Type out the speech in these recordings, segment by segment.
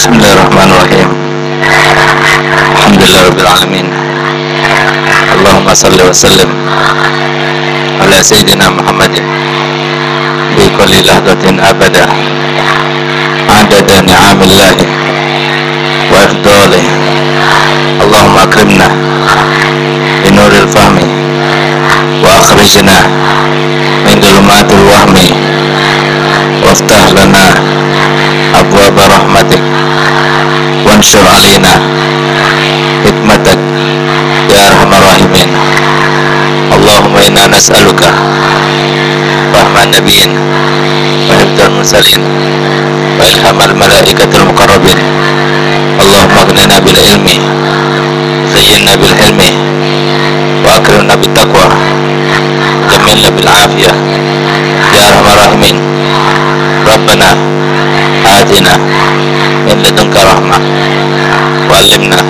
Bismillahirrahmanirrahim. Alhamdulillah Alamin Allahumma salli wa sallim Ala Sayyidina Muhammad Bi kulli lahdatin abada Adada ni'amillahi Wa ifdolih Allahumma akrimna Binuril fahmi Wa akhrijna Min dulumatul wahmi Waftah lana Abwaba rahmat وانشر علينا حكمتك يا أرحم الراحمين اللهم إنا نسألك فهم النبيين وحفظ المرسلين وإلهام الملائكة المقربين اللهم اغننا بالعلم زينا بالحلم وأكرمنا بالتقوى جملنا بالعافية يا أرحم الراحمين ربنا آتنا من لدنك رحمة. وعلمنا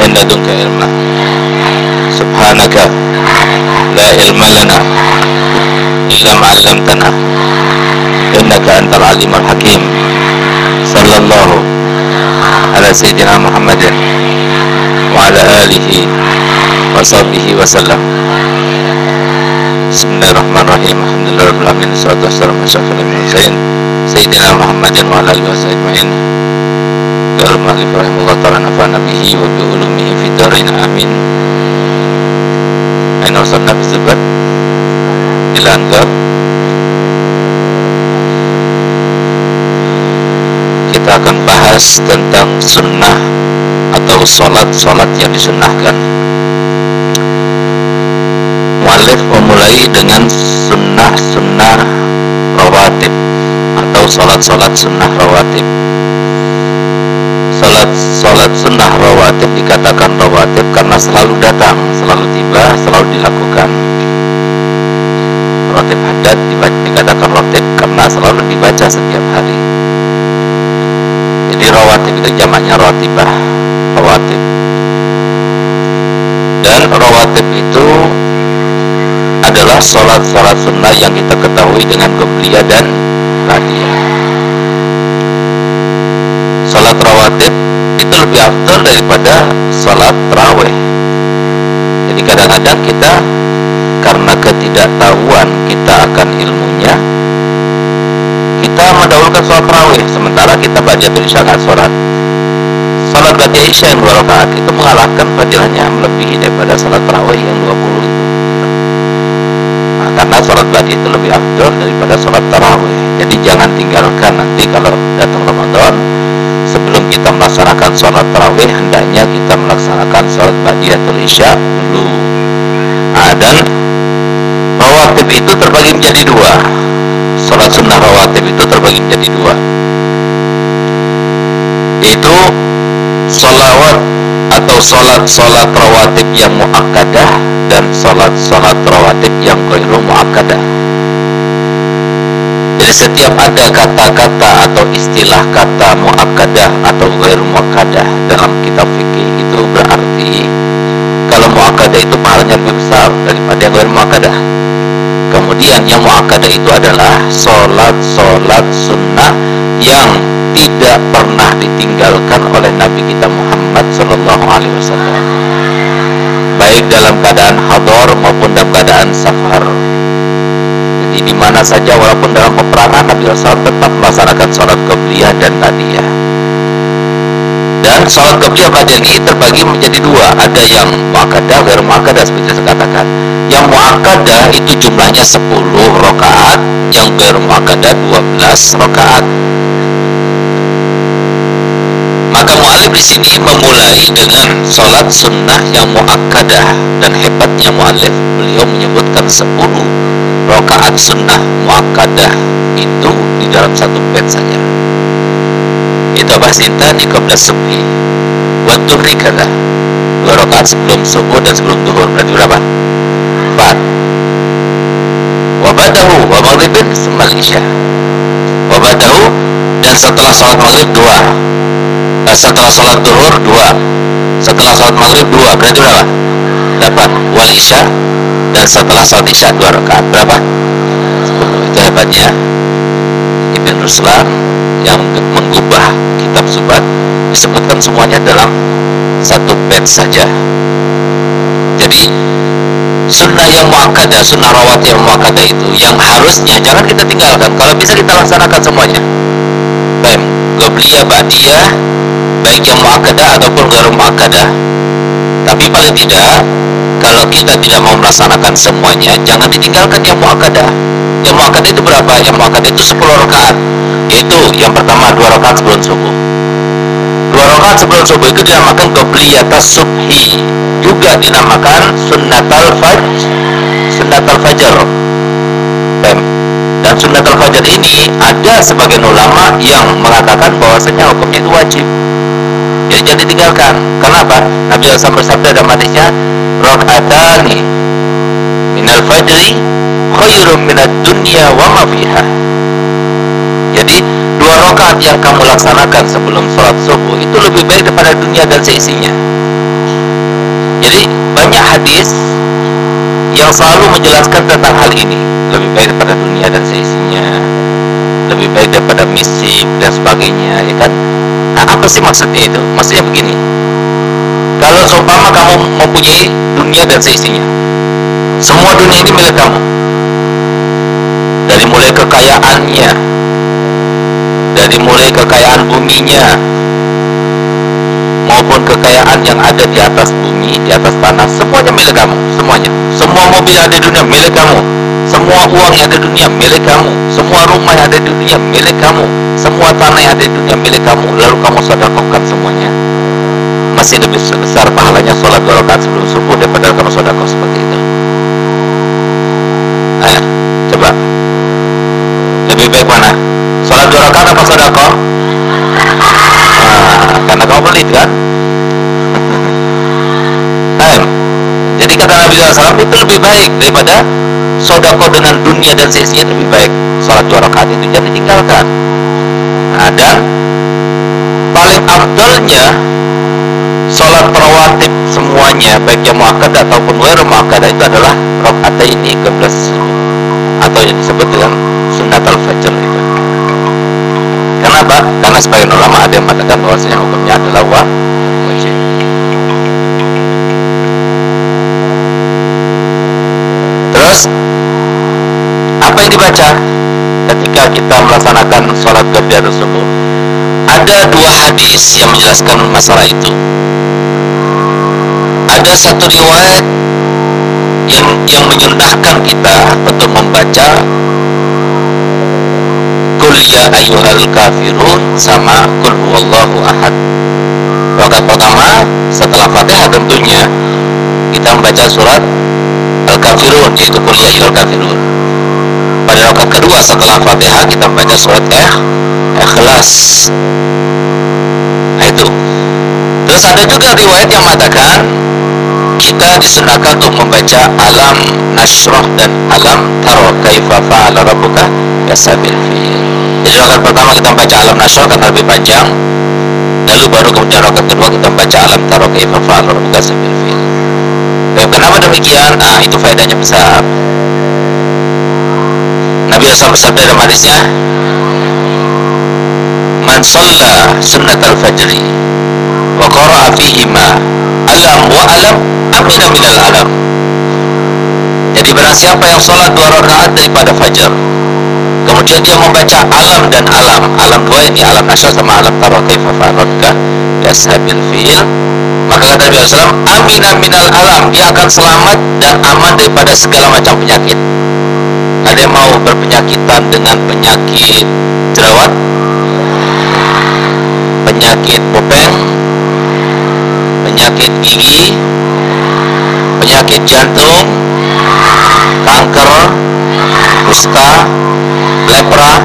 من لدنك علما سبحانك لا علم لنا إلا ما علمتنا. إنك أنت العليم الحكيم. صلى الله على سيدنا محمد وعلى آله وصحبه وسلم. بسم الله الرحمن الرحيم. الحمد لله رب العالمين. والصلاة والسلام على أشرف المرسلين. سيدنا محمد وعلى آله وصحبه أجمعين. قال المؤلف رحمه الله تعالى نفعنا به وبعلومه في الدارين آمين أين وصلنا في الزبد إلى أنقر kita akan bahas tentang sunnah atau sholat-sholat yang disunnahkan Mu'alif memulai dengan sunnah-sunnah rawatib atau sholat-sholat sunnah rawatib Sholat, sholat sunnah rawatib dikatakan rawatib karena selalu datang, selalu tiba, selalu dilakukan. Rawatib hadat dikatakan rawatib karena selalu dibaca setiap hari. Jadi rawatib itu jamaknya rawatibah rawatib. Dan rawatib itu adalah sholat-sholat sunnah yang kita ketahui dengan qobliyah dan ba'diyah sholat rawatib itu lebih afdal daripada sholat terawih. Jadi kadang-kadang kita karena ketidaktahuan kita akan ilmunya kita mendahulukan sholat terawih. Sementara kita baca isya nggak sholat sholat baca isya yang dua rakaat itu mengalahkan fadilahnya melebihi daripada sholat terawih yang 20 itu nah, karena sholat baca itu lebih afdol daripada sholat terawih. Jadi jangan tinggalkan nanti kalau datang Ramadan sebelum kita melaksanakan sholat terawih hendaknya kita melaksanakan sholat badiatul isya dulu. Nah, dan rawatib itu terbagi menjadi dua. Sholat sunnah rawatib itu terbagi menjadi dua. Yaitu sholawat atau sholat-sholat rawatib yang muakkadah dan sholat-sholat rawatib yang ghairu muakkadah jadi setiap ada kata-kata atau istilah kata muakkadah atau ghairu muakkadah dalam kitab fikih itu berarti kalau muakkadah itu pahalanya lebih besar daripada yang ghairu muakkadah. Kemudian yang muakkadah itu adalah sholat-sholat sunnah yang tidak pernah ditinggalkan oleh Nabi kita Muhammad Sallallahu Alaihi Wasallam. Baik dalam keadaan hador maupun dalam keadaan safar di mana saja walaupun dalam peperangan Nabi SAW tetap melaksanakan sholat qobliyah dan badiyah dan sholat qobliyah badiyah ini terbagi menjadi dua. Ada yang muakkadah dan muakkadah seperti saya katakan. Yang muakkadah itu jumlahnya 10 rakaat yang bermuakkadah 12 rakaat maka mu'alif di sini memulai dengan sholat sunnah yang muakkadah dan hebatnya mu'alif beliau menyebutkan 10 rakaat sunnah muakkadah itu di dalam satu bed saja. Itu apa sintani qabla subhi wa dhuhri kada dua rakaat sebelum subuh dan sebelum duhur. Berarti berapa? empat. Wabadahu wa maghribin semal isya wabadahu dan setelah sholat maghrib dua setelah sholat duhur dua. Setelah sholat maghrib dua. Berarti berapa? dapat wal isya. Dan setelah sholat isya dua rakaat. Berapa? itu hebatnya Ibn Ruslan yang menggubah kitab Subat sebutkan semuanya dalam satu bed saja. Jadi sunnah yang muakkadah sunnah rawat yang muakkadah itu yang harusnya jangan kita tinggalkan. Kalau bisa kita laksanakan semuanya. Baik gobliyah ba'diyah baik yang muakkadah ataupun garam muakkadah tapi paling tidak kalau kita tidak mau melaksanakan semuanya jangan ditinggalkan yang muakkadah yang muakkadah itu berapa? Yang muakkadah itu 10 rakaat. Yaitu yang pertama dua rakaat sebelum subuh. Dua rakaat sebelum subuh itu dinamakan qobliyatas subhi. Juga dinamakan sunnatal fajr sunnatal fajar dan sunnatal fajar ini ada sebagian ulama yang mengatakan bahwasanya hukumnya itu wajib jangan ditinggalkan. Kenapa? Nabi SAW bersabda dalam hadisnya rakaatani minal fajri khairum minad dunya wa ma fiha. Jadi dua rakaat yang kamu laksanakan sebelum sholat subuh itu lebih baik daripada dunia dan seisinya. Jadi banyak hadis yang selalu menjelaskan tentang hal ini. Lebih baik daripada dunia dan seisinya. Lebih baik daripada misi dan sebagainya ya kan nah apa sih maksudnya itu? Maksudnya begini. Kalau seumpama kamu mempunyai dunia dan seisinya semua dunia ini milik kamu. Dari mulai kekayaannya dari mulai kekayaan buminya maupun kekayaan yang ada di atas bumi, di atas tanah, semuanya milik kamu, semuanya. Semua mobil ada di dunia milik kamu, semua uang yang ada di dunia milik kamu, semua rumah yang ada di dunia milik kamu, semua tanah yang ada di dunia milik kamu, lalu kamu sedekahkan semuanya. Masih lebih besar pahalanya sholat dua rakaat sebelum subuh daripada kamu sedekah seperti itu. Nah, coba. Lebih baik mana? Sholat dua rakaat apa sedekah? Nah, karena kamu pelit kan? Nah, jadi kata Nabi SAW itu lebih baik daripada sodako dengan dunia dan seisinya lebih baik. Sholat dua rakaat itu jangan ditinggalkan. Nah, dan paling abdulnya sholat rawatib semuanya baik yang muakkadah ataupun wairu muakkadah itu adalah rakaat ini ke atau yang disebut dengan sunat al-fajr itu. Kenapa? Karena sebagian ulama ada yang mengatakan bahwasanya apa yang dibaca ketika kita melaksanakan sholat gabiar subuh? Ada dua hadis yang menjelaskan masalah itu. Ada satu riwayat yang yang menyunahkan kita untuk membaca Kul ya ayyuhal kafirun sama Kul huwallahu ahad Rakaat pertama setelah Fatihah tentunya kita membaca surat Al-Kafirun yaitu Kul ya ayyuhal kafirun Pada rakaat kedua setelah Fatihah kita membaca surat Ikhlas. Nah itu. Terus ada juga riwayat yang mengatakan kita disunahkan untuk membaca alam nasroh dan alam taro kaifa fa'ala rabbuka yasabil fi'il. Jadi rakaat pertama kita baca alam nasroh karena lebih panjang. Lalu baru kemudian rakaat kedua kita baca alam taro kaifa fa'ala rabbuka yasabil fi'il. Kenapa demikian? nah itu faedahnya besar Nabi SAW bersabda dalam hadisnya man salla sunnat al-fajri wa qara'a fihima alam wa alam amina minal alam. Jadi barang siapa yang sholat dua rakaat daripada fajar kemudian dia membaca alam dan alam. Alam dua ini alam nasyar sama alam tarokai fafarodka yashabil fi'il maka kata Nabi SAW amina minal alam. Dia akan selamat dan aman daripada segala macam penyakit. Ada yang mau berpenyakitan dengan penyakit jerawat? Penyakit bopeng penyakit gigi? Penyakit jantung? Kanker? Kusta lepra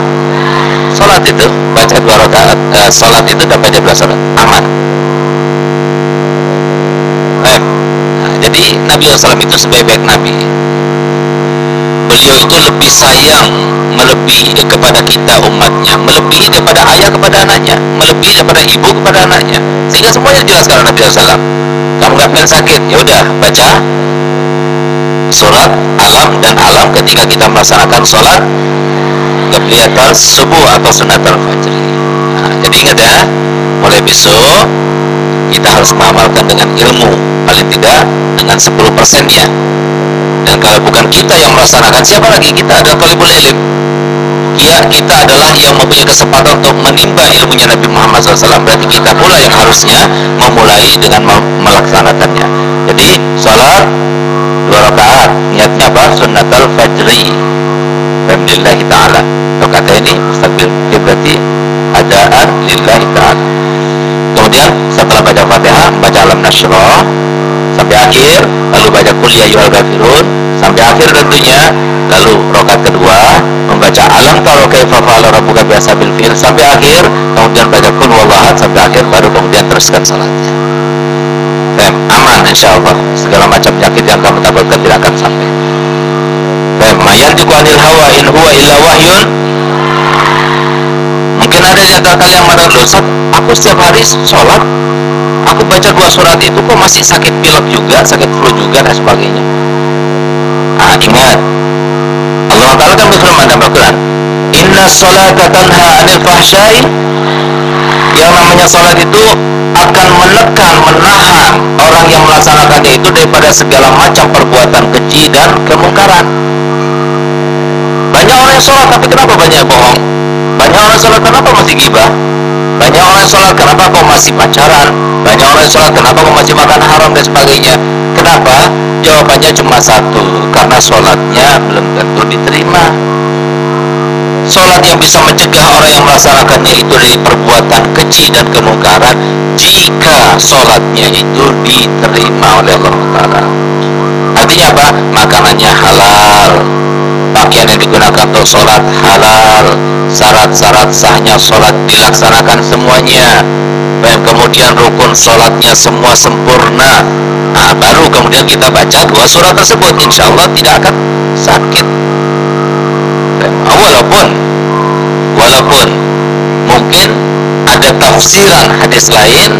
sholat itu? Baca dua rakaat eh, sholat itu dan baca dua rakaat aman. Eh, nah, jadi Nabi SAW itu sebaik-baik Nabi. Beliau itu lebih sayang melebihi kepada kita umatnya melebihi daripada ayah kepada anaknya melebihi daripada ibu kepada anaknya. Sehingga semuanya dijelaskan oleh Nabi SAW kamu nggak pengen sakit ya udah baca surat alam dan alam ketika kita melaksanakan sholat kebiatan subuh atau sunat al-fajr nah, jadi ingat ya mulai besok kita harus mengamalkan dengan ilmu paling tidak dengan 10 persennya. Dan kalau bukan kita yang melaksanakan siapa lagi kita? Adalah talibul ilim ya kita adalah yang mempunyai kesempatan untuk menimba ilmunya Nabi Muhammad SAW berarti kita pula yang harusnya memulai dengan melaksanakannya. Jadi sholat dua rakaat niatnya apa? Sunnatul fajri Alhamdulillahi ta'ala. Kata ini mustaqbil berarti adaan lillahi ta'ala. Kemudian setelah baca fatihah baca alam nasroh sampai akhir lalu baca kuliah yual gafirun sampai akhir tentunya lalu rokat kedua membaca alam taro kaifa fa'ala rabbuka biasa bil sampai akhir kemudian baca kul sampai akhir baru kemudian teruskan salatnya Aman insyaallah. Segala macam penyakit yang kamu takutkan tidak akan sampai. Fem, mayan anil hawa in huwa illa wahyun. Mungkin ada di antara kalian yang merasa aku setiap hari sholat aku baca dua surat itu kok masih sakit pilek juga sakit flu juga dan sebagainya. Ah ingat. Allah Ta'ala kan berfirman dalam Al-Quran inna sholata tanha anil fahsyai yang namanya sholat itu akan menekan, menahan orang yang melaksanakannya itu daripada segala macam perbuatan keji dan kemungkaran banyak orang yang sholat tapi kenapa banyak bohong banyak orang sholat kenapa masih gibah banyak orang sholat, kenapa kau masih pacaran? Banyak orang sholat, kenapa kau masih makan haram dan sebagainya? Kenapa? Jawabannya cuma satu, karena sholatnya belum tentu diterima. Sholat yang bisa mencegah orang yang melaksanakannya itu dari perbuatan keji dan kemungkaran jika sholatnya itu diterima oleh Allah Taala. Artinya apa? Makanannya halal, pakaian yang digunakan untuk sholat halal, syarat-syarat sahnya sholat dilaksanakan semuanya dan kemudian rukun sholatnya semua sempurna nah baru kemudian kita baca dua surat tersebut insya Allah tidak akan sakit walaupun walaupun mungkin ada tafsiran hadis lain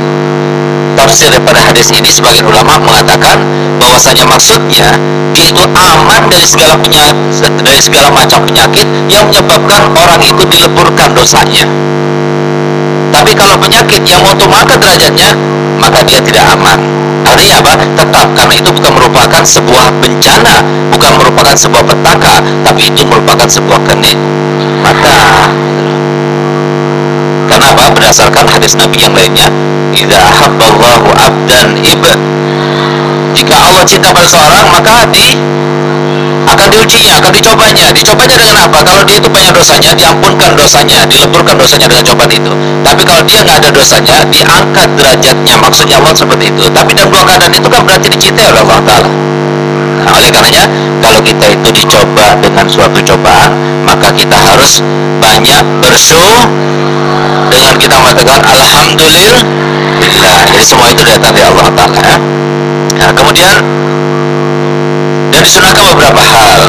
tafsir daripada hadis ini sebagian ulama mengatakan bahwasanya maksudnya dia itu aman dari segala penyakit dari segala macam penyakit yang menyebabkan orang itu dileburkan dosanya tapi kalau penyakit yang otomatis derajatnya maka dia tidak aman artinya apa? tetap karena itu bukan merupakan sebuah bencana bukan merupakan sebuah petaka tapi itu merupakan sebuah mata. kenapa? berdasarkan hadis Nabi yang lainnya idza ahabballahu abdan ibad jika Allah cinta pada seorang maka di akan diujinya, akan dicobanya. Dicobanya dengan apa? Kalau dia itu banyak dosanya, diampunkan dosanya, dileburkan dosanya dengan cobaan itu. Tapi kalau dia nggak ada dosanya, diangkat derajatnya. Maksudnya Allah seperti itu. Tapi dalam dua keadaan itu kan berarti dicintai oleh Allah Taala. Nah, oleh karenanya, kalau kita itu dicoba dengan suatu cobaan, maka kita harus banyak bersyukur dengan kita mengatakan Alhamdulillah. Jadi semua itu datang dari Allah Taala. Ya. Nah, kemudian dan disunahkan beberapa hal.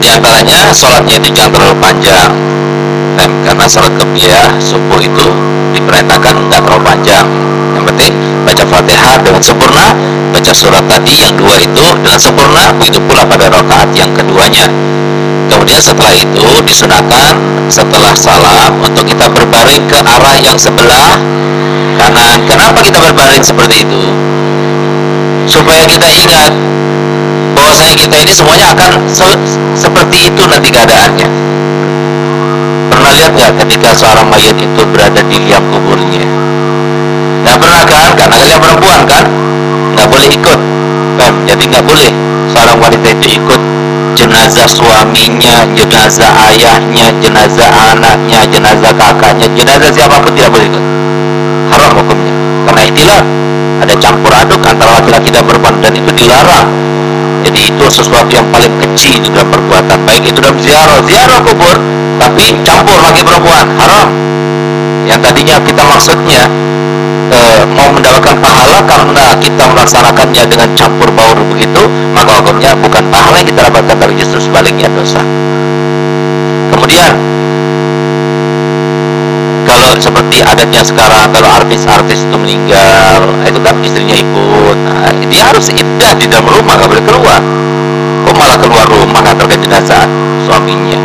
Di antaranya sholatnya itu jangan terlalu panjang. Dan karena sholat kebiah subuh itu diperintahkan tidak terlalu panjang. Yang penting baca fatihah dengan sempurna, baca surat tadi yang dua itu dengan sempurna, begitu pula pada rakaat yang keduanya. Kemudian setelah itu disunahkan setelah salam untuk kita berbaring ke arah yang sebelah kanan. Kenapa kita berbaring seperti itu? supaya kita ingat bahwasanya kita ini semuanya akan se seperti itu nanti keadaannya. Pernah lihat nggak ketika seorang mayat itu berada di liang kuburnya? Nggak pernah kan? Karena kalian perempuan kan? Nggak boleh ikut. Kan jadi nggak boleh seorang wanita itu ikut jenazah suaminya, jenazah ayahnya, jenazah anaknya, jenazah kakaknya, jenazah siapa pun tidak boleh ikut. Haram hukumnya. Karena itulah ada campur aduk antara laki-laki dan perempuan dan itu dilarang jadi itu sesuatu yang paling kecil di dalam perbuatan. Baik itu dalam ziarah ziarah kubur tapi campur laki perempuan haram. Yang tadinya kita maksudnya e, mau mendapatkan pahala karena kita melaksanakannya dengan campur baur begitu maka hukumnya bukan pahala yang kita dapatkan tapi justru sebaliknya dosa. Kemudian seperti adatnya sekarang kalau artis-artis itu meninggal itu kan istrinya ikut. Nah, dia harus iddah di dalam rumah nggak boleh keluar. Kok malah keluar rumah ngantarkan jenazah suaminya?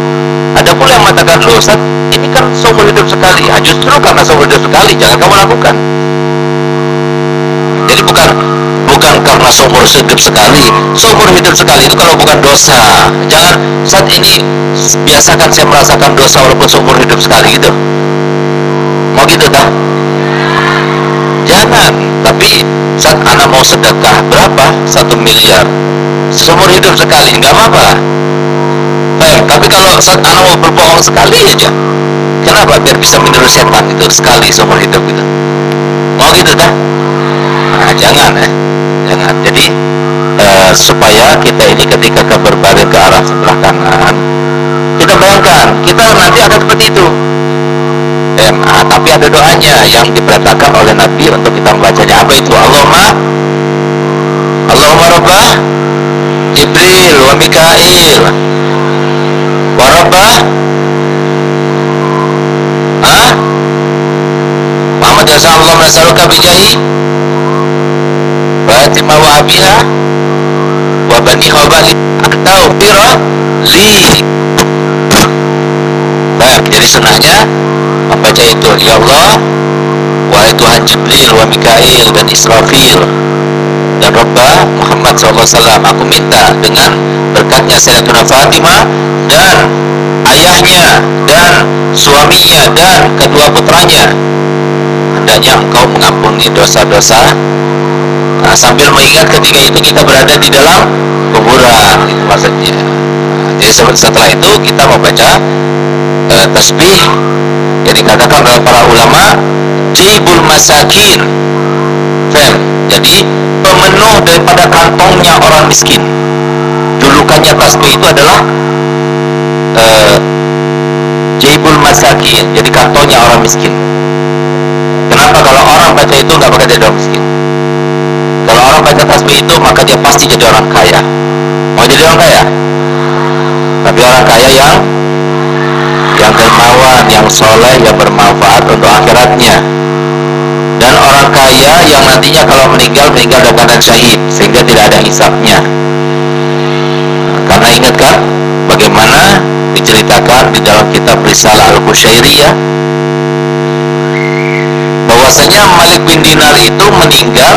Ada pula yang mengatakan loh ini kan seumur hidup sekali. Ya justru karena seumur hidup sekali jangan kamu lakukan. Jadi bukan bukan karena seumur hidup sekali. Seumur hidup sekali itu kalau bukan dosa. Jangan saat ini biasakan saya merasakan dosa walaupun seumur hidup sekali gitu gitu tak jangan tapi saat anak mau sedekah berapa? Satu miliar. Seumur hidup sekali nggak apa-apa. Tapi kalau saat anak mau berbohong sekali aja kenapa? Biar bisa meniru setan itu sekali seumur hidup gitu. Mau gitu dah nah, jangan eh. Jangan. Jadi uh, supaya kita ini ketika ke berbaring ke arah sebelah kanan kita bayangkan kita nanti akan seperti itu eh, nah, tapi ada doanya yang diperintahkan oleh Nabi untuk kita membacanya. Apa itu? Allahumma Allahumma Rabbah Jibril wa Mikail. Wa Rabbah ah Muhammad ya sallallahu alaihi wasallam Fatimah wa abiha wa bani khabali taufira li. Baik, jadi membaca itu Ya Allah? Wahai Tuhan Jibril wa Mikail dan Israfil. Dan Rabbah Muhammad SAW aku minta dengan berkatnya Sayyidatuna Fatimah dan ayahnya dan suaminya dan kedua putranya. Hendaknya engkau mengampuni dosa-dosa nah, sambil mengingat ketika itu kita berada di dalam kuburan itu maksudnya. Jadi setelah itu kita membaca uh, tasbih yang dikatakan oleh para ulama jibul masakin Fem. jadi pemenuh daripada kantongnya orang miskin julukannya tasbih itu adalah uh, jibul masakin jadi kantongnya orang miskin kenapa kalau orang baca itu nggak pakai jadi orang miskin kalau orang baca tasbih itu maka dia pasti jadi orang kaya. Mau jadi orang kaya? Tapi orang kaya yang yang dermawan, yang soleh, yang bermanfaat untuk akhiratnya. Dan orang kaya yang nantinya kalau meninggal meninggal dalam keadaan syahid sehingga tidak ada hisapnya. Karena ingat kan bagaimana diceritakan di dalam kitab Risalah Al-Qusyairiyah bahwasanya Malik bin Dinar itu meninggal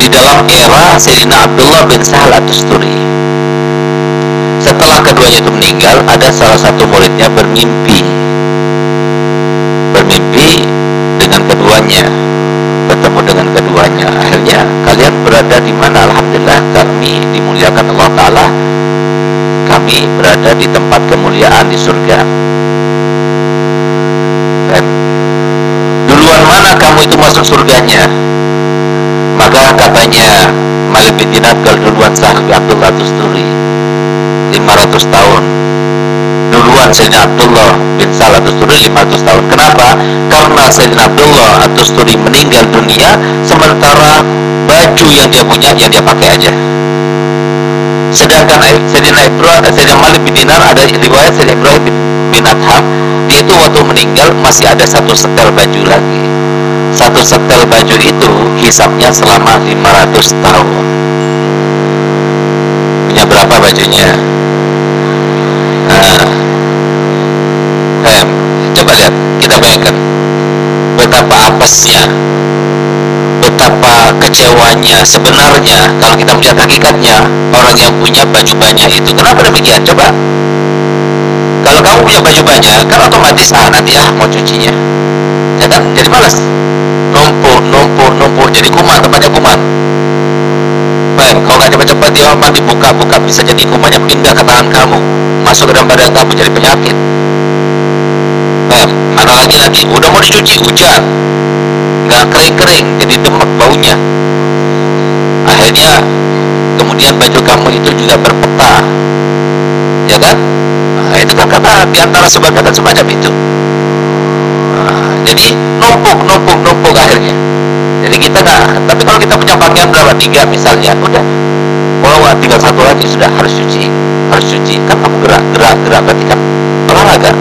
di dalam era Sayyidina Abdullah bin Sahal At-Tusturi. Keduanya itu meninggal, ada salah satu muridnya bermimpi. Bermimpi dengan keduanya, bertemu dengan keduanya. Akhirnya kalian berada di mana? Alhamdulillah kami dimuliakan Allah Ta'ala. Kami berada di tempat kemuliaan di surga. Dan duluan mana kamu itu masuk surganya? maka katanya Malik bin Dinar duluan sahabat Abdullah Tusturi 500 tahun. Duluan Sayyidina Abdullah bin Salah Tusturi 500 tahun. Kenapa? karena Sayyidina Abdullah Tusturi meninggal dunia sementara baju yang dia punya yang dia pakai aja. Sedangkan Sayyidina Ibrahim Sayyidina Malik bin Dinar ada riwayat Sayyidina Ibrahim bin, bin Adham dia itu waktu meninggal masih ada satu setel baju lagi. Satu setel baju itu hisapnya selama 500 tahun. Punya berapa bajunya nah, eh, coba lihat bayangkan betapa apesnya betapa kecewanya sebenarnya. Kalau kita melihat hakikatnya orang yang punya baju banyak itu kenapa demikian? Coba. Kalau kamu punya baju banyak kan otomatis ah nanti ah mau cucinya. Ya kan? Jadi malas numpuk numpuk numpuk. Jadi kuman tempatnya kuman. Baik kalau nggak cepat-cepat apa dibuka-buka bisa jadi kumannya pindah ke tangan kamu. Masuk ke dalam badan kamu jadi penyakit baik mana lagi nanti udah mau dicuci hujan. Nggak kering-kering jadi demak baunya. Akhirnya kemudian baju kamu itu juga berpeta. Ya kan? Nah, itu kan kata di antara sebab kata semacam itu. Nah, jadi numpuk numpuk numpuk akhirnya. Jadi kita nggak tapi kalau kita punya pakaian berapa? Tiga misalnya udah. Bawa tinggal satu lagi sudah harus cuci. Harus cuci. Kan kamu gerak gerak gerak berarti kan olahraga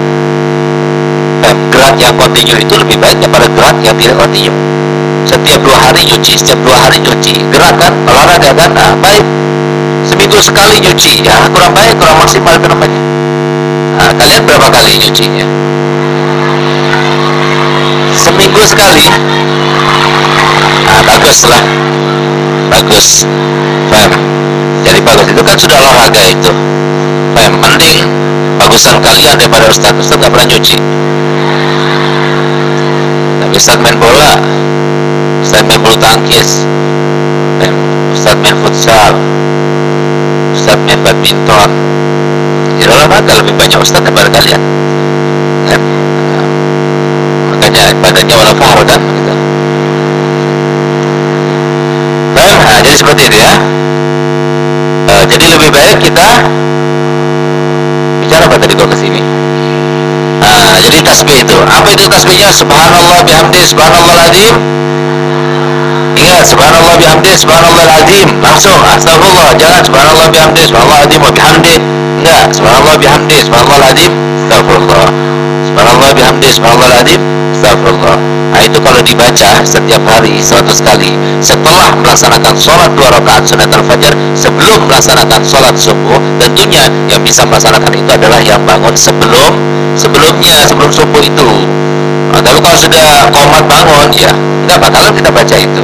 eh, gerak yang kontinu itu lebih baik daripada gerak yang tidak kontinu setiap dua hari nyuci setiap dua hari nyuci. Gerak kan olahraga kan? Nah, baik. Seminggu sekali nyuci ya. Kurang baik kurang maksimal itu namanya. Berapa kali nyucinya? Seminggu sekali. Nah bagus lah bagus. Fem. jadi bagus. Itu kan sudah olahraga itu. Fem. mending bagusan kalian daripada Ustaz. Ustaz gak pernah nyuci Ustaz main bola. Ustaz main bulu tangkis. Ustaz main futsal. Ustaz main badminton. Ya olahraga lebih banyak Ustaz daripada kalian. Kan? makanya badannya wala fahar kan gitu. Nah, jadi seperti itu ya. Uh, jadi lebih baik kita bicara tadi kalau ke sini nah, jadi tasbih itu. Apa itu tasbihnya? Subhanallah bihamdi subhanallah azim ingat subhanallah bihamdi subhanallah azim langsung astagfirullah. Jangan subhanallah bihamdi subhanallah azim wa bihamdi. Enggak subhanallah bihamdi subhanallah azim astagfirullah subhanallah bihamdi subhanallah azim astagfirullah nah itu kalau dibaca setiap hari 100 kali. Setelah melaksanakan sholat dua rakaat sunat al-fajr sebelum melaksanakan sholat subuh tentunya yang bisa melaksanakan itu adalah yang bangun sebelum sebelumnya sebelum subuh itu. Nah, tapi kalau sudah komat bangun ya nggak bakalan kita baca itu.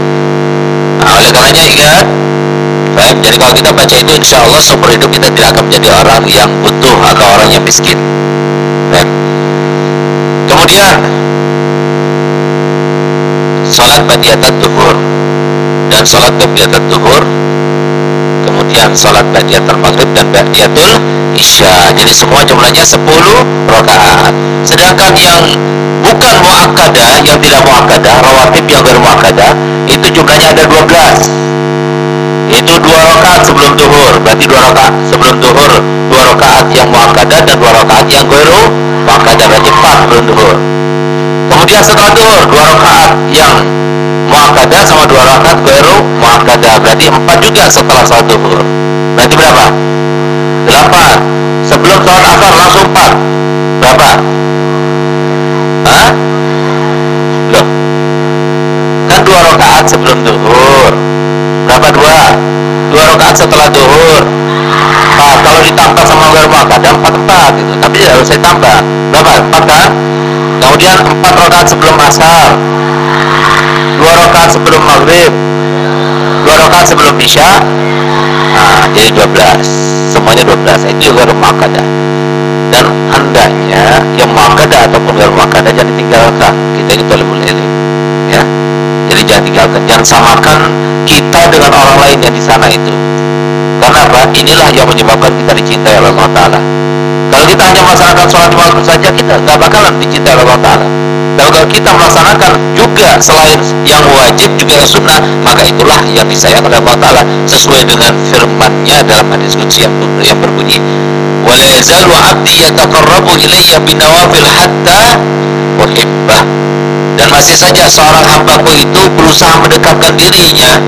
Nah, oleh karenanya ingat baik jadi kalau kita baca itu insya Allah seumur hidup kita tidak akan menjadi orang yang butuh atau orang yang miskin. Kemudian sholat badiatan duhur dan sholat badiatan duhur kemudian sholat badiatan maghrib dan badiatul isya. Jadi semua jumlahnya 10 rakaat. Sedangkan yang bukan muakkadah yang tidak muakkadah rawatib yang bermuakkadah itu jumlahnya ada 12 itu dua rakaat sebelum duhur berarti dua rakaat sebelum duhur dua rakaat yang muakkadah dan dua rakaat yang beru muakkadah berarti empat sebelum duhur kemudian setelah duhur dua rakaat yang muakkadah sama dua rakaat beru muakkadah berarti empat juga setelah sholat duhur berarti berapa? Delapan. Sebelum sholat asar langsung empat. Berapa? Hah? loh. Kan dua rakaat sebelum duhur berapa dua dua rakaat setelah duhur empat kalau ditambah sama beru muakkadah empat empat gitu. Tapi tidak harus saya tambah berapa? Empat kan kemudian empat rakaat sebelum asar. Dua rakaat sebelum maghrib. Dua rakaat sebelum isya. Nah jadi 12 semuanya 12 itu juga muakkadah dan hendaknya yang muakkadah ataupun gak muakkadah jangan ditinggalkan kita ini talibul ilmi ya jangan tinggalkan jangan samakan kita dengan orang lain yang di sana itu. Karena apa? Inilah yang menyebabkan kita dicintai oleh Allah Taala. Kalau kita hanya melaksanakan sholat malam saja kita nggak bakalan dicintai oleh Allah Taala. Dan kalau kita melaksanakan juga selain yang wajib juga yang sunnah maka itulah yang disayang oleh Allah Taala sesuai dengan firman-Nya dalam hadis qudsi yang, yang berbunyi wala yazalu 'abdi yataqarrabu ilayya binawafil hatta uhibbah dan masih saja seorang hambaku itu berusaha mendekatkan dirinya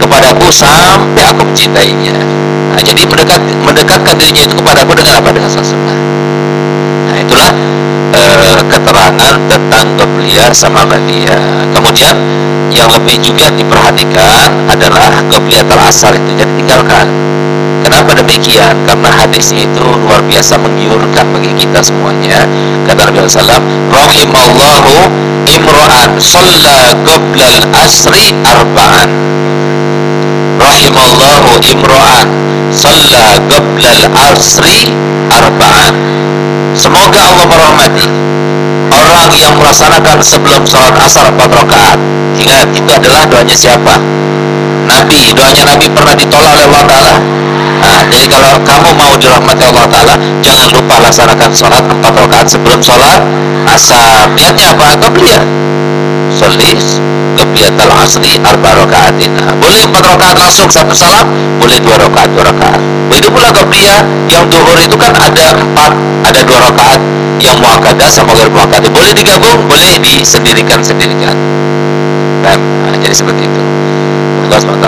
kepadaku sampai aku mencintainya. Nah, jadi mendekat mendekatkan dirinya itu kepadaku dengan apa? Dengan sunnah nah itulah uh, keterangan tentang qobliyah sama ba'diyah kemudian yang lebih juga diperhatikan adalah qobliyah asal itu jadi tinggalkan Kenapa demikian? Karena hadisnya itu luar biasa menggiurkan bagi kita semuanya. Kata Nabi SAW, Rahimallahu imra'an shalla qoblal asri arba'an. Rahimallahu imra'an shalla qoblal asri arba'an. Semoga Allah merahmati orang yang melaksanakan sebelum sholat asar 4 rakaat. Ingat, itu adalah doanya siapa? Nabi, doanya Nabi pernah ditolak oleh Allah Ta'ala Nah, jadi kalau kamu mau dirahmati Allah Ta'ala Jangan lupa laksanakan sholat empat rakaat sebelum sholat asar. Niatnya apa? Kebliat Solis Kebliat al-asri arba rakaatin nah, Boleh empat rakaat langsung satu salam Boleh dua rakaat dua rakaat. Begitu pula kebliat Yang duhur itu kan ada empat Ada dua rakaat. Yang muakadah sama gak muakadah Boleh digabung, boleh disendirikan-sendirikan nah, Jadi seperti itu. Allah SWT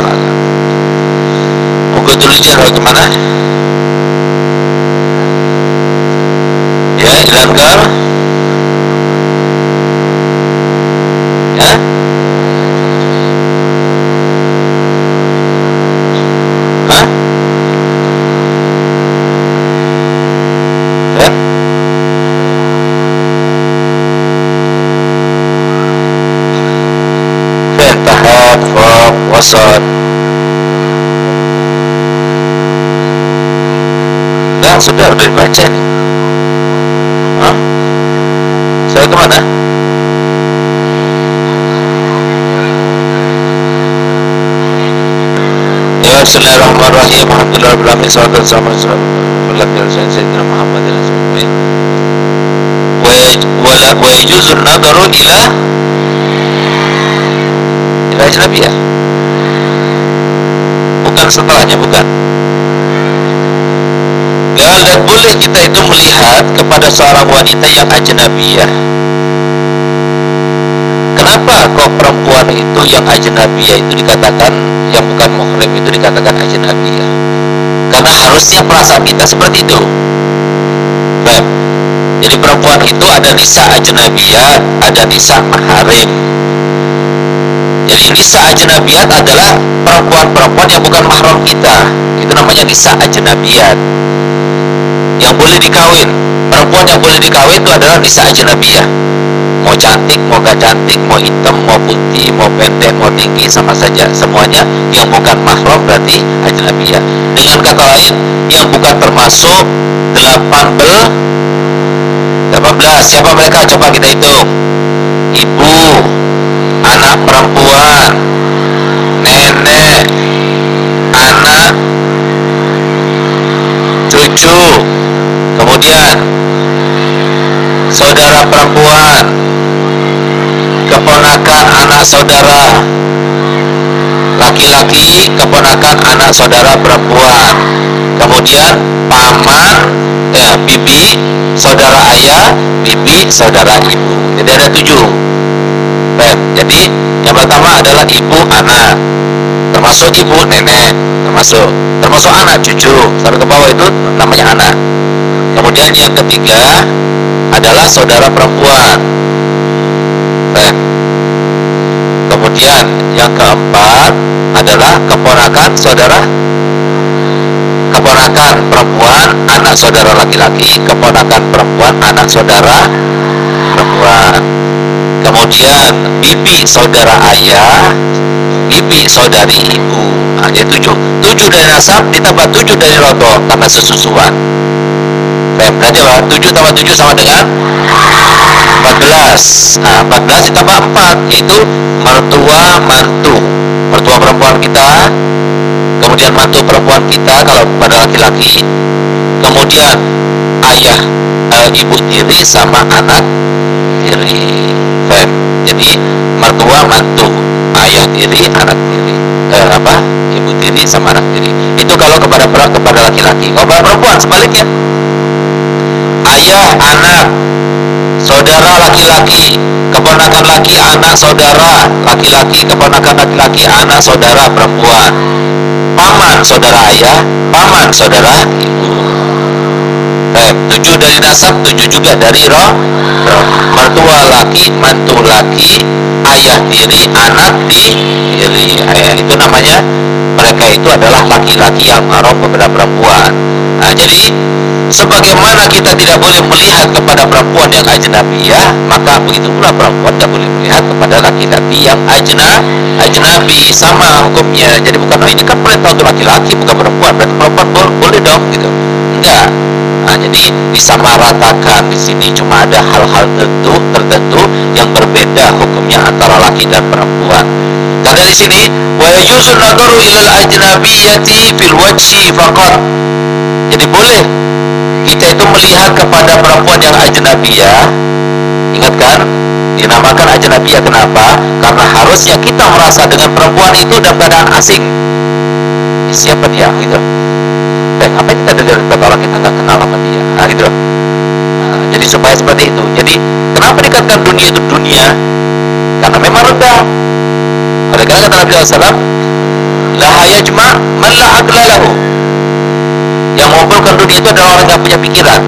Kultulinya bagaimana? Ya, dilanggar. Ya. Hah? Ya. Fintahad, Fab, Wasat, Sudah udah dibaca. Hah? Saya ke mana? Ya, Bismillahirrahmanirrahim. Wassalamu ala Sayyidina Muhammad wa yajuzu nadaru ila ila bukan setelahnya bukan dan boleh kita itu melihat kepada seorang wanita yang ajnabiyah kenapa kok perempuan itu yang ajnabiyah itu dikatakan yang bukan muhrim itu dikatakan ajnabiyah karena harusnya perasaan kita seperti itu. Jadi perempuan itu ada nisa ajnabiyat, ada nisa maharim. Jadi nisa ajnabiyat adalah perempuan-perempuan yang bukan mahram kita. Itu namanya nisa ajnabiyat. Yang boleh dikawin. Perempuan yang boleh dikawin itu adalah nisa ajnabiyah. Mau cantik, mau gak cantik, mau hitam, mau putih, mau pendek, mau tinggi sama saja. Semuanya yang bukan mahram berarti ajnabiyah. Dengan kata lain, yang bukan termasuk 18 18 siapa mereka coba kita hitung ibu anak perempuan nenek anak cucu. Kemudian saudara perempuan. Keponakan anak saudara. Laki-laki keponakan anak saudara perempuan. Kemudian paman ya bibi saudara ayah, bibi, saudara ibu. Jadi ada tujuh. Jadi yang pertama adalah ibu, anak, termasuk ibu, nenek, termasuk termasuk anak, cucu, sampai ke bawah itu namanya anak. Kemudian yang ketiga adalah saudara perempuan. Baik. Kemudian yang keempat adalah keponakan saudara keponakan perempuan anak saudara laki-laki keponakan perempuan anak saudara perempuan kemudian bibi saudara ayah bibi saudari ibu. Nah, jadi tujuh. Tujuh dari nasab ditambah tujuh dari roto karena sesusuan. Baik, berarti apa? tujuh tambah tujuh sama dengan 14 nah 14 ditambah 4 yaitu mertua mantu. Mertua perempuan kita. Kemudian mantu perempuan kita kalau pada laki-laki. Kemudian ayah e, ibu tiri sama anak tiri. Jadi mertua mantu ayah tiri anak tiri e, apa? Ibu tiri sama anak tiri itu kalau kepada kepada laki-laki. Kalau pada perempuan sebaliknya. Ayah anak saudara laki-laki keponakan laki anak saudara laki-laki keponakan laki-laki anak saudara perempuan paman saudara ayah, paman saudara ibu. Tujuh dari nasab, tujuh juga dari roh. Mertua laki, mantu laki, ayah tiri, anak tiri. Ayah itu namanya mereka itu adalah laki-laki yang marah kepada perempuan. Nah, jadi sebagaimana kita tidak boleh melihat kepada perempuan yang ajnabiyah maka begitu pula perempuan tidak boleh melihat kepada laki-laki yang ajna ajnabi. Sama hukumnya. Jadi bukan oh, ini kan perintah untuk laki-laki bukan perempuan. Berarti perempuan boleh, boleh dong gitu. Enggak. Nah jadi disamaratakan di sini cuma ada hal-hal tertentu tertentu yang berbeda hukumnya antara laki dan perempuan. Karena di sini wa yajuzu nadaru ilal ajnabiyati fil wajhi faqat. Jadi boleh kita itu melihat kepada perempuan yang ajnabiyah. Ingat kan dinamakan ajnabiyah kenapa? Karena harusnya kita merasa dengan perempuan itu dalam keadaan asing. Siapa dia? Gitu. Dan apa yang kita dengar kata orang kita nggak kenal sama dia. Nah, gitu. Nah, jadi supaya seperti itu. Jadi kenapa dikatakan dunia itu dunia? Karena memang rendah. Oleh karena kata Nabi SAW la hayajma man la aqlalahu yang mengumpulkan dunia itu adalah orang yang punya pikiran.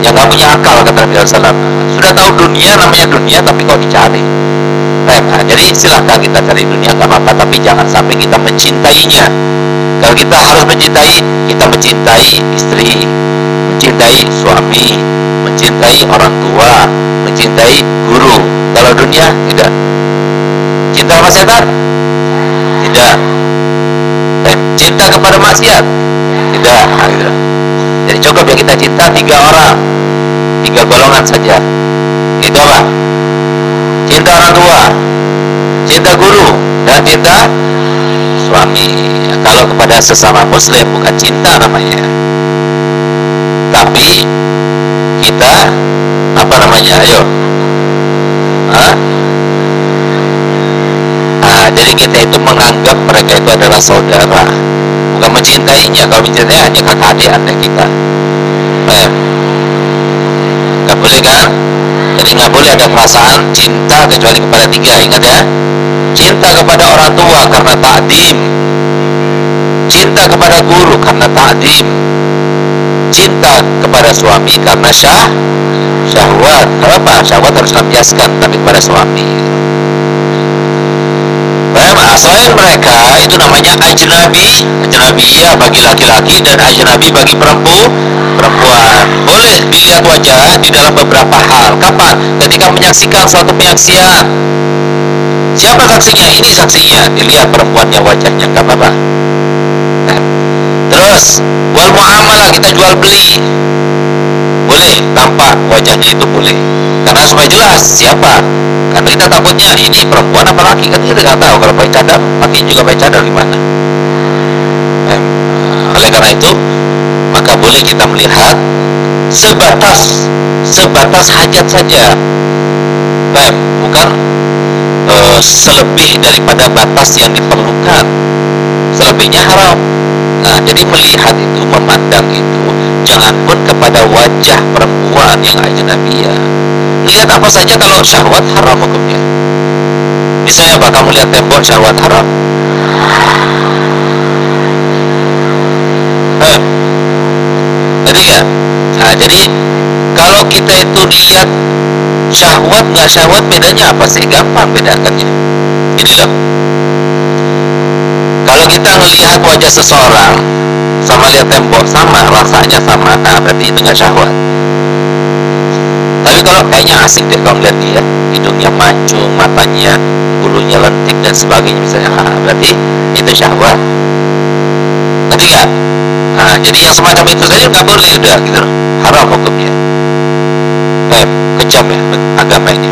Yang nggak punya akal kata Nabi SAW sudah tahu dunia namanya dunia tapi kok dicari? Nah, jadi silahkan kita cari dunia nggak apa-apa tapi jangan sampai kita mencintainya. Kalau kita harus mencintai kita mencintai istri mencintai suami mencintai orang tua mencintai guru. Kalau dunia tidak. Cinta sama setan tidak. Cinta kepada maksiat tidak gitu. jadi cukup ya kita cinta tiga orang. Tiga golongan saja. Apa cinta orang tua. Cinta guru. Dan cinta suami. Kalau kepada sesama muslim bukan cinta namanya. Tapi kita apa namanya ayo. Hah? Nah, jadi kita itu menganggap mereka itu adalah saudara bukan mencintainya. Kalau mencintai hanya kakak adik kita. Eh, nggak boleh kan jadi nggak boleh ada perasaan cinta kecuali kepada tiga ingat ya. Cinta kepada orang tua karena takdim cinta kepada guru karena takdim cinta kepada suami karena syah syahwat. Apa? Syahwat harus lampiaskan tapi kepada suami selain mereka itu namanya ajnabi ya bagi laki-laki dan ajnabi bagi perempuan perempuan. Boleh dilihat wajah di dalam beberapa hal. Kapan? Ketika menyaksikan suatu penyaksian. Siapa saksinya? Ini saksinya. Dilihat perempuannya wajahnya nggak apa-apa. Nah, terus wal muamalah kita jual beli. Boleh tampak wajahnya itu boleh karena supaya jelas siapa. Karena kita takutnya ini perempuan apa laki kan kita nggak tahu kalau pakai cadar laki juga pakai cadar gimana. Eh, oleh karena itu maka boleh kita melihat sebatas sebatas hajat saja. Eh, bukan uh, selebih daripada batas yang diperlukan. Selebihnya haram. Nah jadi melihat itu memandang itu jangan pun kepada wajah perempuan yang ajnabiyah lihat apa saja kalau syahwat haram hukumnya. Misalnya apa kamu lihat tembok syahwat haram? Eh, jadi ya nah, jadi kalau kita itu lihat syahwat nggak syahwat bedanya apa sih? Gampang bedakannya. Ini loh kalau kita melihat wajah seseorang sama lihat tembok sama rasanya sama. Nah berarti itu nggak syahwat kalau kayaknya asik deh kalau lihat dia hidungnya mancung matanya bulunya lentik dan sebagainya misalnya. Nah, berarti itu syahwat. Ngerti nggak? Nah jadi yang semacam itu saja nggak boleh udah gitu. Haram hukumnya. Eh, kejam ya agama ini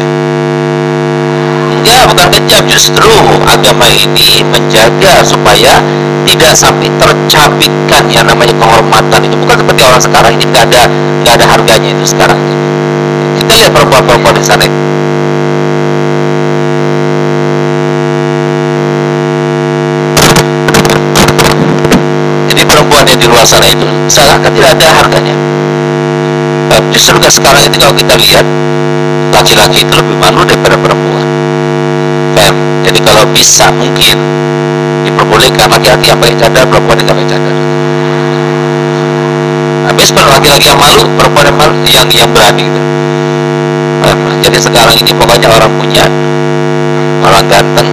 enggak bukan kejam justru agama ini menjaga supaya tidak sampai tercabikkan yang namanya kehormatan. Itu bukan seperti orang sekarang ini nggak ada nggak ada harganya itu sekarang lihat perempuan-perempuan di sana. Jadi perempuan yang di luar sana itu seakan tidak ada harganya. Justru kan sekarang itu kalau kita lihat laki-laki itu lebih malu daripada perempuan. Jadi kalau bisa mungkin diperbolehkan laki-laki yang pakai cadar perempuan yang pakai cadar habis laki-laki yang malu perempuan yang malu yang yang berani gitu. Jadi sekarang ini pokoknya orang punya orang ganteng